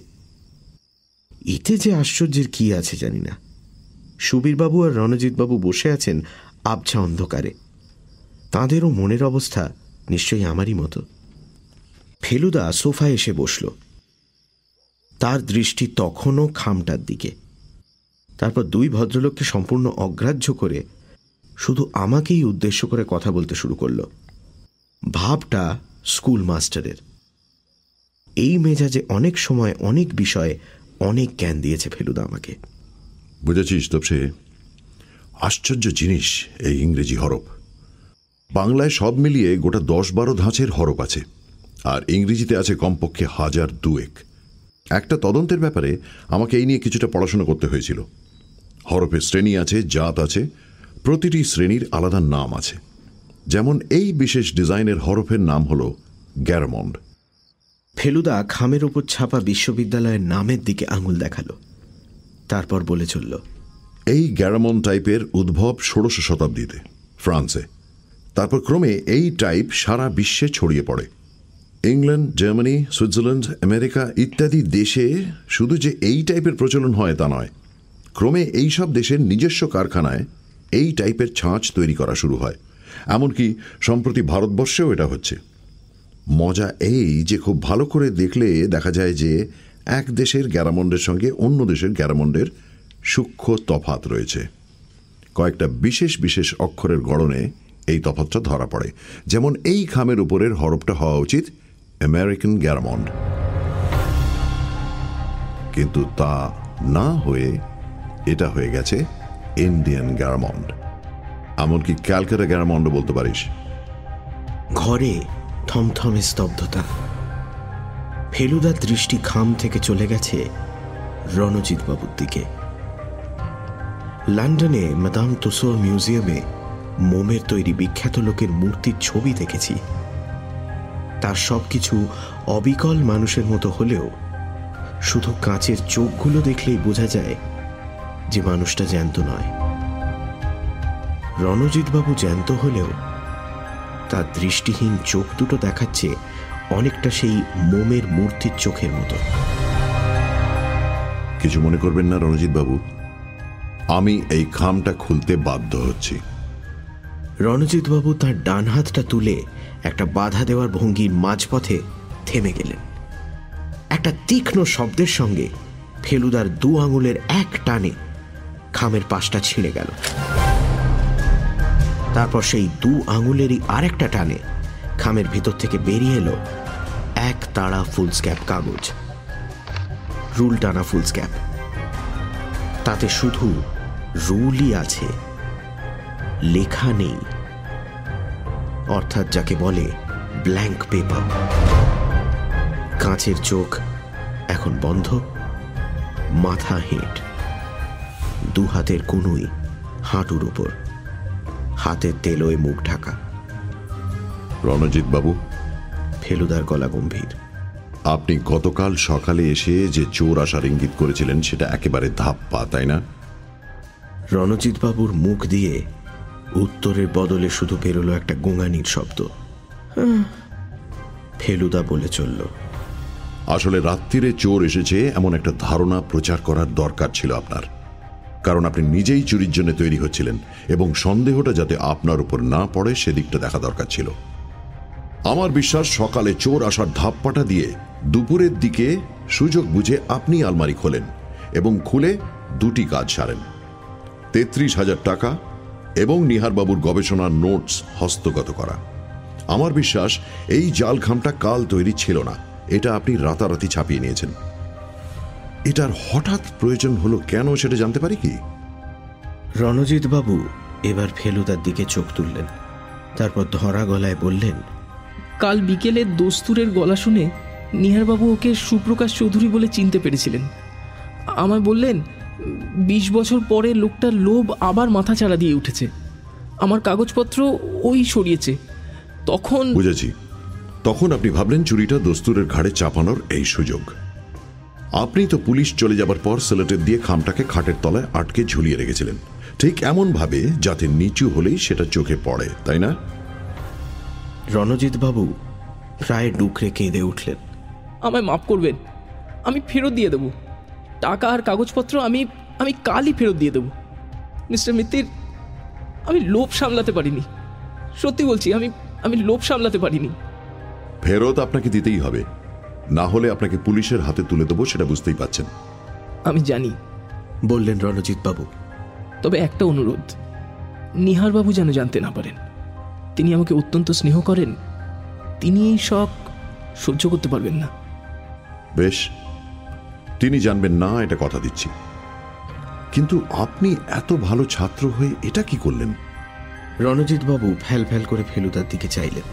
এতে যে আশ্চর্যের কি আছে জানি না। সুবীরবাবু আর রণজিৎবাবু বসে আছেন আবছা অন্ধকারে। তাঁদেরও মনের অবস্থা নিশ্চয়ই আমারই মতো। ফেলুদা সোফায় এসে বসল। তার দৃষ্টি তখনও খামটার দিকে। তারপর দুই ভদ্রলোককে সম্পূর্ণ অগ্রাহ্য করে শুধু আমাকেই উদ্দেশ্য করে কথা বলতে শুরু করল। ভাবটা স্কুল মাস্টারের। এই মেজাজে অনেক সময় অনেক বিষয়ে অনেক জ্ঞান দিয়েছে ফেলুদা আমাকে। বুঝেছিস তপসে? আশ্চর্য জিনিস এই ইংরেজি হরফ। বাংলায় সব মিলিয়ে গোটা দশ বারো ধাঁচের হরফ আছে, আর ইংরেজিতে আছে কমপক্ষে হাজার দুয়েক। একটা তদন্তের ব্যাপারে আমাকে এই নিয়ে কিছুটা পড়াশোনা করতে হয়েছিল। হরফের শ্রেণি আছে, জাত আছে, প্রতিটি শ্রেণির আলাদা নাম আছে। যেমন এই বিশেষ ডিজাইনের হরফের নাম হল গ্যারামন্ড। ফেলুদা খামের উপর ছাপা বিশ্ববিদ্যালয়ের নামের দিকে আঙুল দেখাল। তারপর বলে চলল এই গ্যারামন টাইপের উদ্ভব ষোড়শ শতাব্দীতে ফ্রান্সে। তারপর ক্রমে এই টাইপ সারা বিশ্বে ছড়িয়ে পড়ে। ইংল্যান্ড জার্মানি সুইজারল্যান্ড আমেরিকা ইত্যাদি দেশে শুধু যে এই টাইপের প্রচলন হয় তা নয় ক্রমে এই সব দেশের নিজস্ব কারখানায় এই টাইপের ছাঁচ তৈরি করা শুরু হয়। এমনকি সম্প্রতি ভারতবর্ষেও এটা হচ্ছে। মজা এই যে খুব ভালো করে দেখলে দেখা যায় যে এক দেশের গ্যারামন্ডের সঙ্গে অন্য দেশের গ্যারামন্ডের সূক্ষ্ম তফাত রয়েছে। কয়েকটা বিশেষ বিশেষ অক্ষরের গড়নে এই তফাতটা ধরা পড়ে। যেমন এই খামের উপরের হরফটা হওয়া উচিত আমেরিকান গ্যারামন্ড কিন্তু তা না হয়ে এটা হয়ে গেছে ইন্ডিয়ান গ্যারামন্ড এমনকি ক্যালকাটা গ্যারামন্ড বলতে পারিস। ঘরে থমথমে স্তব্ধতা। ফেলুদার দৃষ্টি খাম থেকে চলে গেছে রণজিৎ বাবুর দিকে। লন্ডনে মাদাম তুসো মিউজিয়ামে মোমের তৈরি বিখ্যাত লোকের মূর্তির ছবি দেখেছি। তার সবকিছু অবিকল মানুষের মতো হলেও শুধু কাঁচের চোখগুলো দেখলেই বোঝা যায় যে মানুষটা জ্যান্ত নয়। রণজিৎবাবু জ্যান্ত হলেও তার দৃষ্টিহীন চোখ দুটো দেখাচ্ছে অনেকটা সেই মোমের মূর্তির চোখের মতো। কিছু মনে করবেন না রণজিৎ বাবু আমি এই খামটা খুলতে বাধ্য হচ্ছি। রণজিৎবাবু তার ডান হাতটা তুলে একটা বাধা দেওয়ার ভঙ্গির মাঝপথে থেমে গেলেন। একটা তীক্ষ্ণ শব্দের সঙ্গে ফেলুদার দু আঙুলের এক টানে খামের পাশটা ছিঁড়ে গেল। তারপর সেই দু আঙুলেরই আরেকটা টানে খামের ভিতর থেকে বেরিয়ে এলো এক তাড়া ফুলস্ক্যাপ কাগজ। রুল টানা ফুলস্ক্যাপ। তাতে শুধু রুলই আছে। লেখা নেই। অর্থাৎ যাকে বলে ব্ল্যাঙ্ক পেপার। কাঁচের চোখ এখন বন্ধ, মাথা হেঁট। দু হাতের কোনোই হাঁটুর উপর। হাতের তেলোয় মুখ ঢাকা। রণজিৎ বাবু ফেলুদার গলা গম্ভীর। আপনি গতকাল সকালে এসে যে চোর আসার ইঙ্গিত করেছিলেন সেটা একেবারে ধাপ্পা তাই না? রণজিৎ বাবুর মুখ দিয়ে উত্তরের বদলে শুধু বেরোলো একটা গোঙানির শব্দ। ফেলুদা বলে চলল আসলে রাত্রিরে চোর এসেছে এমন একটা ধারণা প্রচার করার দরকার ছিল আপনার। কারণ আপনি নিজেই চুরির জন্য তৈরি হচ্ছিলেন এবং সন্দেহটা যাতে আপনার উপর না পড়ে সেদিকটা দেখা দরকার ছিল। আমার বিশ্বাস সকালে চোর আসার ধাপ্পাটা দিয়ে দুপুরের দিকে সুযোগ বুঝে আপনি আলমারি খোলেন এবং খুলে দুটি কাজ সারেন। তেত্রিশ হাজার টাকা এবং নিহারবাবুর গবেষণার নোটস হস্তগত করা। আমার বিশ্বাস এই জাল খামটা কাল তৈরি ছিল না। এটা আপনি রাতারাতি ছাপিয়ে নিয়েছেন। এটার হঠাৎ প্রয়োজন হলো কেন সেটা জানতে পারি কি? রণজিৎ বাবু এবার ফেলুদার দিকে চোখ তুললেন তারপর ধরা গলায় বললেন কাল বিকেলে দস্তুরের গলা শুনে নিহারবাবু ওকে সুপ্রকাশ চৌধুরী বলে চিনতে পেরেছিলেন। আমায় বললেন বিশ বছর পরে লোকটার লোভ আবার মাথা চাড়া দিয়ে উঠেছে। আমার কাগজপত্র ওই সরিয়েছে। তখন বুঝেছি। তখন আপনি ভাবলেন চুরিটা দস্তুরের ঘাড়ে চাপানোর এই সুযোগ। আপনি তো পুলিশ চলে যাবার পর সেলেটের দিয়ে খামটাকে খাটের তলায় আটকে ঝুলিয়ে রেখেছিলেন। ঠিক এমন ভাবে যাতে নিচু হলেই সেটা চোখে পড়ে তাই না? রণজিৎ বাবু প্রায় ডুকরে কেঁদে উঠলেন। আমায় মাফ করবেন আমি ফেরত দিয়ে দেবো। টাকা আর কাগজপত্র আমি আমি কালই ফেরত দিয়ে দেবো। মিস্টার মিত্তির আমি লোভ সামলাতে পারিনি। সত্যি বলছি আমি আমি লোভ সামলাতে পারিনি। ফেরত আপনাকে দিতেই হবে। না হলে আপনাকে পুলিশের হাতে তুলে দেবো সেটা বুঝতেই পাচ্ছেন। আমি জানি। বললেন রণজিৎ বাবু। তবে একটা অনুরোধ। নিহারবাবু যেন জানতে না পারেন। তিনি আমাকে অত্যন্ত স্নেহ করেন। তিনি এই শখ সহ্য করতে পারবেন না। বেশ। তিনি জানবেন না এটা কথা দিচ্ছি। কিন্তু আপনি এত ভালো ছাত্র হয়ে এটা কি করলেন? রণজিৎ বাবু ফ্যাল ফ্যাল করে ফেলুদার দিকে চাইলেন।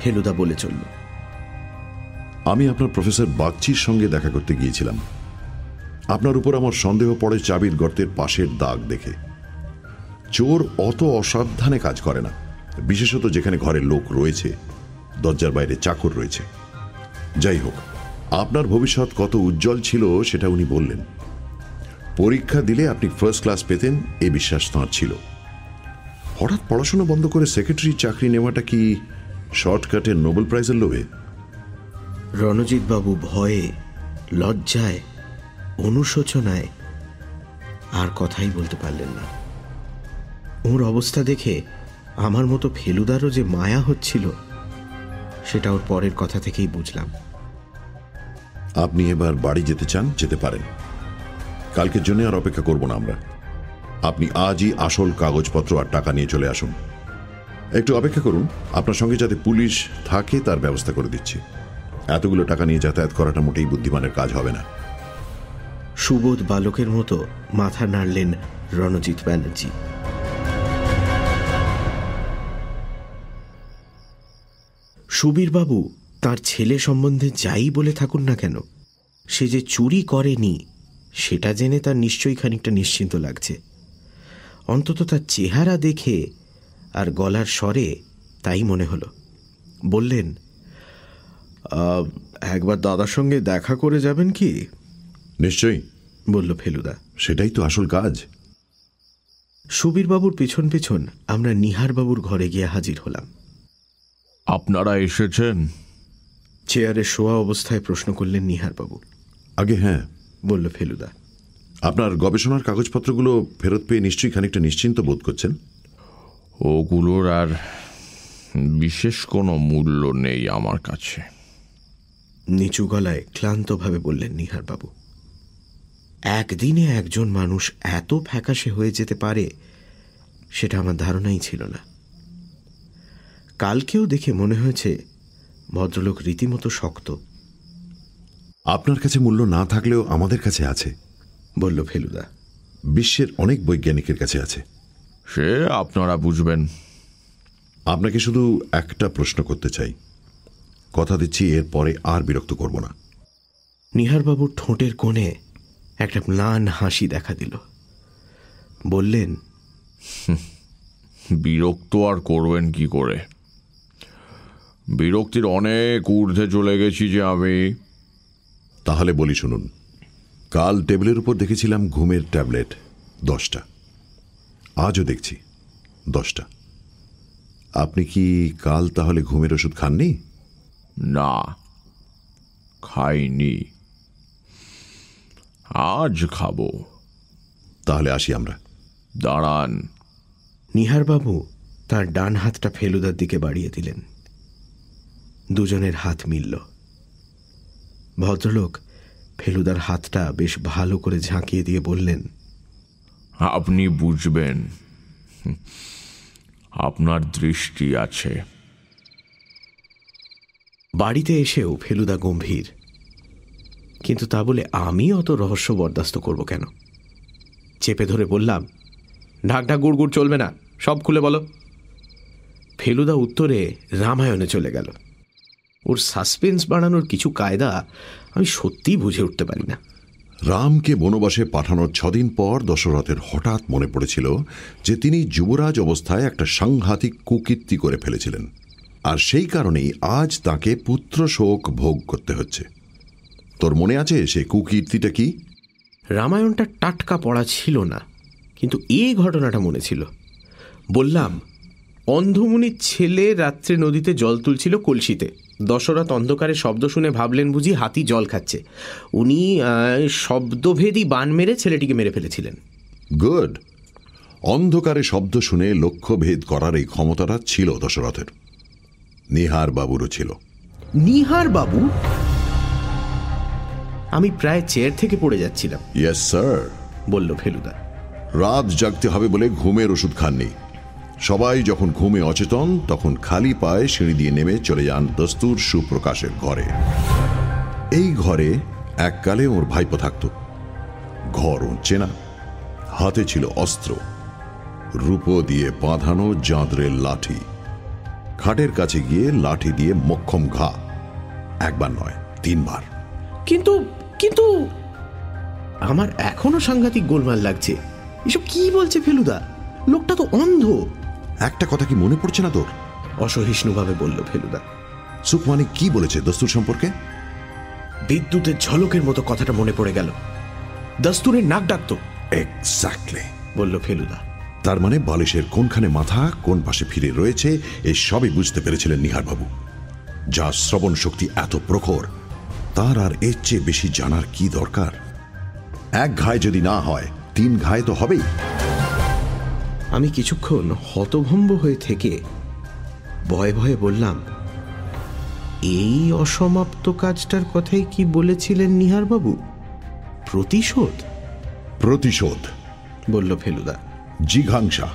ফেলুদা বলে চলল। আমি আপনার প্রফেসর বাগচির সঙ্গে দেখা করতে গিয়েছিলাম। আপনার উপর আমার সন্দেহ পড়ে চাবির গর্তের পাশের দাগ দেখে। চোর অত অসাবধানে কাজ করে না, বিশেষত যেখানে ঘরের লোক রয়েছে, দরজার বাইরে চাকর রয়েছে। যাই হোক, আপনার ভবিষ্যৎ কত উজ্জ্বল ছিল সেটা উনি বললেন। পরীক্ষা দিলে আপনি ফার্স্ট ক্লাস পেতেন, এ বিশ্বাস তাঁর ছিল। হঠাৎ পড়াশোনা বন্ধ করে সেক্রেটারি চাকরি নেওয়াটা কি শর্টকাটে নোবেল প্রাইজের লোভে? রণজিৎবাবু ভয়ে, লজ্জায়, অনুশোচনায় আর কথাই বলতে পারলেন না। ওর অবস্থা দেখে আমার মতো ফেলুদারও যে মায়া হচ্ছিল, সেটা ওর পরের কথা থেকেই বুঝলাম। আপনি এবার বাড়ি যেতে চান, যেতে পারেন। কালকের জন্য আর অপেক্ষা করব না আমরা। আপনি আজই আসল কাগজপত্র আর টাকা নিয়ে চলে আসুন। একটু অপেক্ষা করুন, আপনার সঙ্গে যাতে পুলিশ থাকে তার ব্যবস্থা করে দিচ্ছি। এতগুলো টাকা নিয়ে যাতায়াত করাটা মোটেই বুদ্ধিমানের কাজ হবে না। সুবোধ বালকের মতো মাথা নাড়লেন রণজিৎ ব্যানার্জি। সুবীরবাবু তার ছেলে সম্বন্ধে যাই বলে থাকুন না কেন সে যে চুরি করেনি সেটা জেনে তার নিশ্চয়ই খানিকটা নিশ্চিন্ত লাগছে। অন্তত তার চেহারা দেখে আর গলার স্বরে তাই মনে হলো। বললেন "আহ, একবার দাদার সঙ্গে দেখা করে যাবেন কি? নিশ্চয়ই। বলল ফেলুদা। সেটাই তো আসল কাজ। সুবীরবাবুর পিছন পিছন আমরা নিহারবাবুর ঘরে গিয়ে হাজির হলাম। আপনারা এসেছেন? চেয়ারে শোয়া অবস্থায় প্রশ্ন করলেন নিহারবাবু। আগে হ্যাঁ। বলল ফেলুদা। আপনার গবেষণার কাগজপত্রগুলো ফেরত পেয়ে নিশ্চয়ই খানিকটা নিশ্চিন্ত বোধ করছেন? ওগুলোর আর বিশেষ কোনো মূল্য নেই আমার কাছে। নিচু গলায় ক্লান্তভাবে বললেন নিহারবাবু একদিনে একজন মানুষ এত ফ্যাকাশে হয়ে যেতে পারে সেটা আমার ধারণাই ছিল না। কালকেও দেখে মনে হয়েছে ভদ্রলোক রীতিমতো শক্ত। আপনার কাছে মূল্য না থাকলেও আমাদের কাছে আছে বলল ফেলুদা। বিশ্বের অনেক বৈজ্ঞানিকের কাছে আছে। সে আপনারা বুঝবেন। আপনাকে শুধু একটা প্রশ্ন করতে চাই। কথা দিচ্ছি এর পরে আর বিরক্ত করব না। নিহারবাবুর ঠোঁটের কোণে একটা ম্লান হাসি দেখা দিল। বললেন বিরক্ত আর করবেন কি করে? বিরক্তির অনেক ঊর্ধ্বে চলে গেছি যে আমি। তাহলে বলি শুনুন কাল টেবিলের উপর দেখেছিলাম ঘুমের ট্যাবলেট দশটা। আজও দেখছি দশটা। আপনি কি কাল তাহলে ঘুমের ওষুধ খাননি? না খাইনি। আজ খাব। তাহলে আসি আমরা। দাঁড়ান। নিহারবাবু তার ডান হাতটা ফেলুদার দিকে বাড়িয়ে দিলেন। দুজনের হাত মিলল। ভদ্রলোক ফেলুদার হাতটা বেশ ভালো করে ঝাঁকিয়ে দিয়ে বললেন আপনি বুঝবেন আপনার দৃষ্টি আছে। বাড়িতে এসেও ফেলুদা গম্ভীর। কিন্তু তা বলে আমি অত রহস্য বরদাস্ত করব কেন? চেপে ধরে বললাম ঢাক ঢাক গুড় গুড় চলবে না, সব খুলে বলো। ফেলুদা উত্তরে রামায়ণে চলে গেল। ওর সাসপেন্স বাড়ানোর কিছু কায়দা আমি সত্যিই বুঝে উঠতে পারি না। রামকে বনবাসে পাঠানোর ছদিন পর দশরথের হঠাৎ মনে পড়েছিল যে তিনি যুবরাজ অবস্থায় একটা সাংঘাতিক কুকীর্তি করে ফেলেছিলেন। আর সেই কারণেই আজ তাকে পুত্র শোক ভোগ করতে হচ্ছে। তোর মনে আছে সে কুকীর্তিটা কি? রামায়ণটা টাটকা পড়া ছিল না কিন্তু এই ঘটনাটা মনে ছিল। বললাম অন্ধমুনির ছেলে রাত্রে নদীতে জল তুলছিল কলসিতে। দশরথ অন্ধকারে শব্দ শুনে ভাবলেন বুঝি হাতি জল খাচ্ছে। উনি শব্দভেদী বান মেরে ছেলেটিকে মেরে ফেলেছিলেন। গুড। অন্ধকারে শব্দ শুনে লক্ষ্যভেদ করার এই ক্ষমতাটা ছিল দশরথের। নিহার বাবুরও ছিল। নিহার বাবু? আমি প্রায় চেয়ার থেকে পড়ে যাচ্ছিলাম। ইয়েস স্যার বলল ফেলুদা। রাত জাগতে হবে বলে ঘুমের ওষুধ খাননি। সবাই যখন ঘুমে অচেতন তখন খালি পায়ে সিঁড়ি দিয়ে নেমে চলে যান দস্তুর সুপ্রকাশের ঘরে। এই ঘরে এককালে ওর ভাইপো থাকত। ঘর চেনা। হাতে ছিল অস্ত্র। রূপো দিয়ে বাঁধানো জাঁদরের লাঠি। খাটের কাছে গিয়ে লাঠি দিয়ে মক্ষম ঘা। একবার নয় তিনবার। কিন্তু কিন্তু আমার এখনও সাংঘাতিক গোলমাল লাগছে। এসব কি বলছে ফেলুদা? লোকটা তো অন্ধ। একটা কথা কি মনে পড়ছে না তোর? অসহিষ্ণুভাবে বলল ফেলুদা। সুকমানি কি বলেছে দস্তুর সম্পর্কে? বিদ্যুতের ঝলকের মতো কথাটা মনে পড়ে গেল। দাস্তুরের নাক ডাকতো। এক্স্যাক্টলি বলল ফেলুদা। তার মানে বালিশের কোনখানে মাথা কোন পাশে ফিরে রয়েছে এই সবই বুঝতে পেরেছিলেন নিহারবাবু। যা শ্রবণ শক্তি এত প্রখর তার আর এর চেয়ে বেশি জানার কি দরকার? এক ঘায় যদি না হয় তিন ঘায় তো হবেই। আমি কিছুক্ষণ হতভম্ব হয়ে থেকে ভয়ে ভয়ে বললাম এই অসমাপ্ত কাজটার কথাই কি বলেছিলেন নিহারবাবু? প্রতিশোধ? প্রতিশোধ। বলল ফেলুদা জিঘাংসা।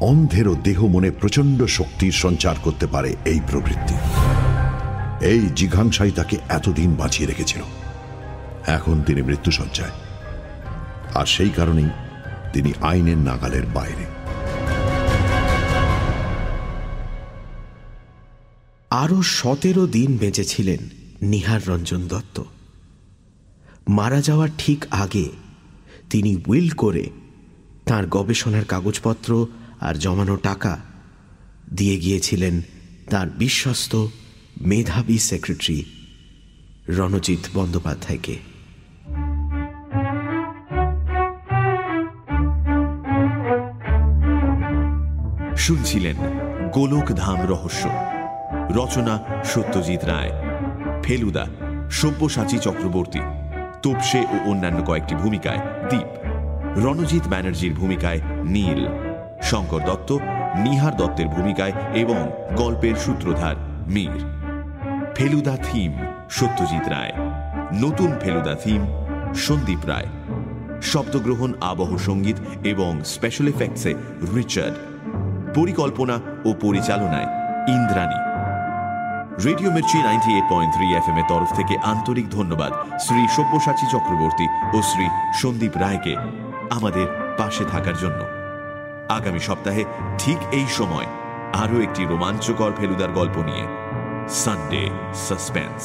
অন্ধেরও দেহ মনে প্রচণ্ড শক্তির সঞ্চার করতে পারে এই প্রবৃত্তি। এই জিঘাংসাই তাকে এতদিন বাঁচিয়ে রেখেছিল। এখন তিনি মৃত্যুসজ্জায়। আর সেই কারণেই তিনি আইনের নাগালের বাইরে। আরও সতেরো দিন বেঁচেছিলেন নিহার রঞ্জন দত্ত। মারা যাওয়ার ঠিক আগে তিনি উইল করে তার গবেষণার কাগজপত্র আর জমানো টাকা দিয়ে গিয়েছিলেন তার বিশ্বস্ত মেধাবী সেক্রেটারি রণজিৎ বন্দ্যোপাধ্যায়কে। শুনছিলেন গোলক ধাম রহস্য। রচনা সত্যজিৎ রায়। ফেলুদা, সব্যসাচী চক্রবর্তী, তোপসে ও অন্যান্য কয়েকটি ভূমিকায় দ্বীপ রণজিৎ ব্যানার্জির ভূমিকায় নীল, শঙ্কর দত্ত, নিহার দত্তের ভূমিকায় এবং গল্পের সূত্রধার মীর। ফেলুদা থিম, সত্যজিৎ রায়। নতুন ফেলুদা থিম, সন্দীপ রায়। শব্দগ্রহণ, আবহ সংগীত এবং স্পেশাল এফেক্টসে রিচার্ড। পরিকল্পনা ও পরিচালনায় Indrani. Radio Mirchi ninety eight point three F M এর তরফ থেকে আন্তরিক ধন্যবাদ শ্রী সব্যসাচী চক্রবর্তী ও শ্রী সন্দীপ রায়কে। আমাদের পাশে থাকার জন্য। আগামী সপ্তাহে ঠিক এই সময় আরও একটি রোমাঞ্চকর ফেলুদার গল্প নিয়ে সানডে সাসপেন্স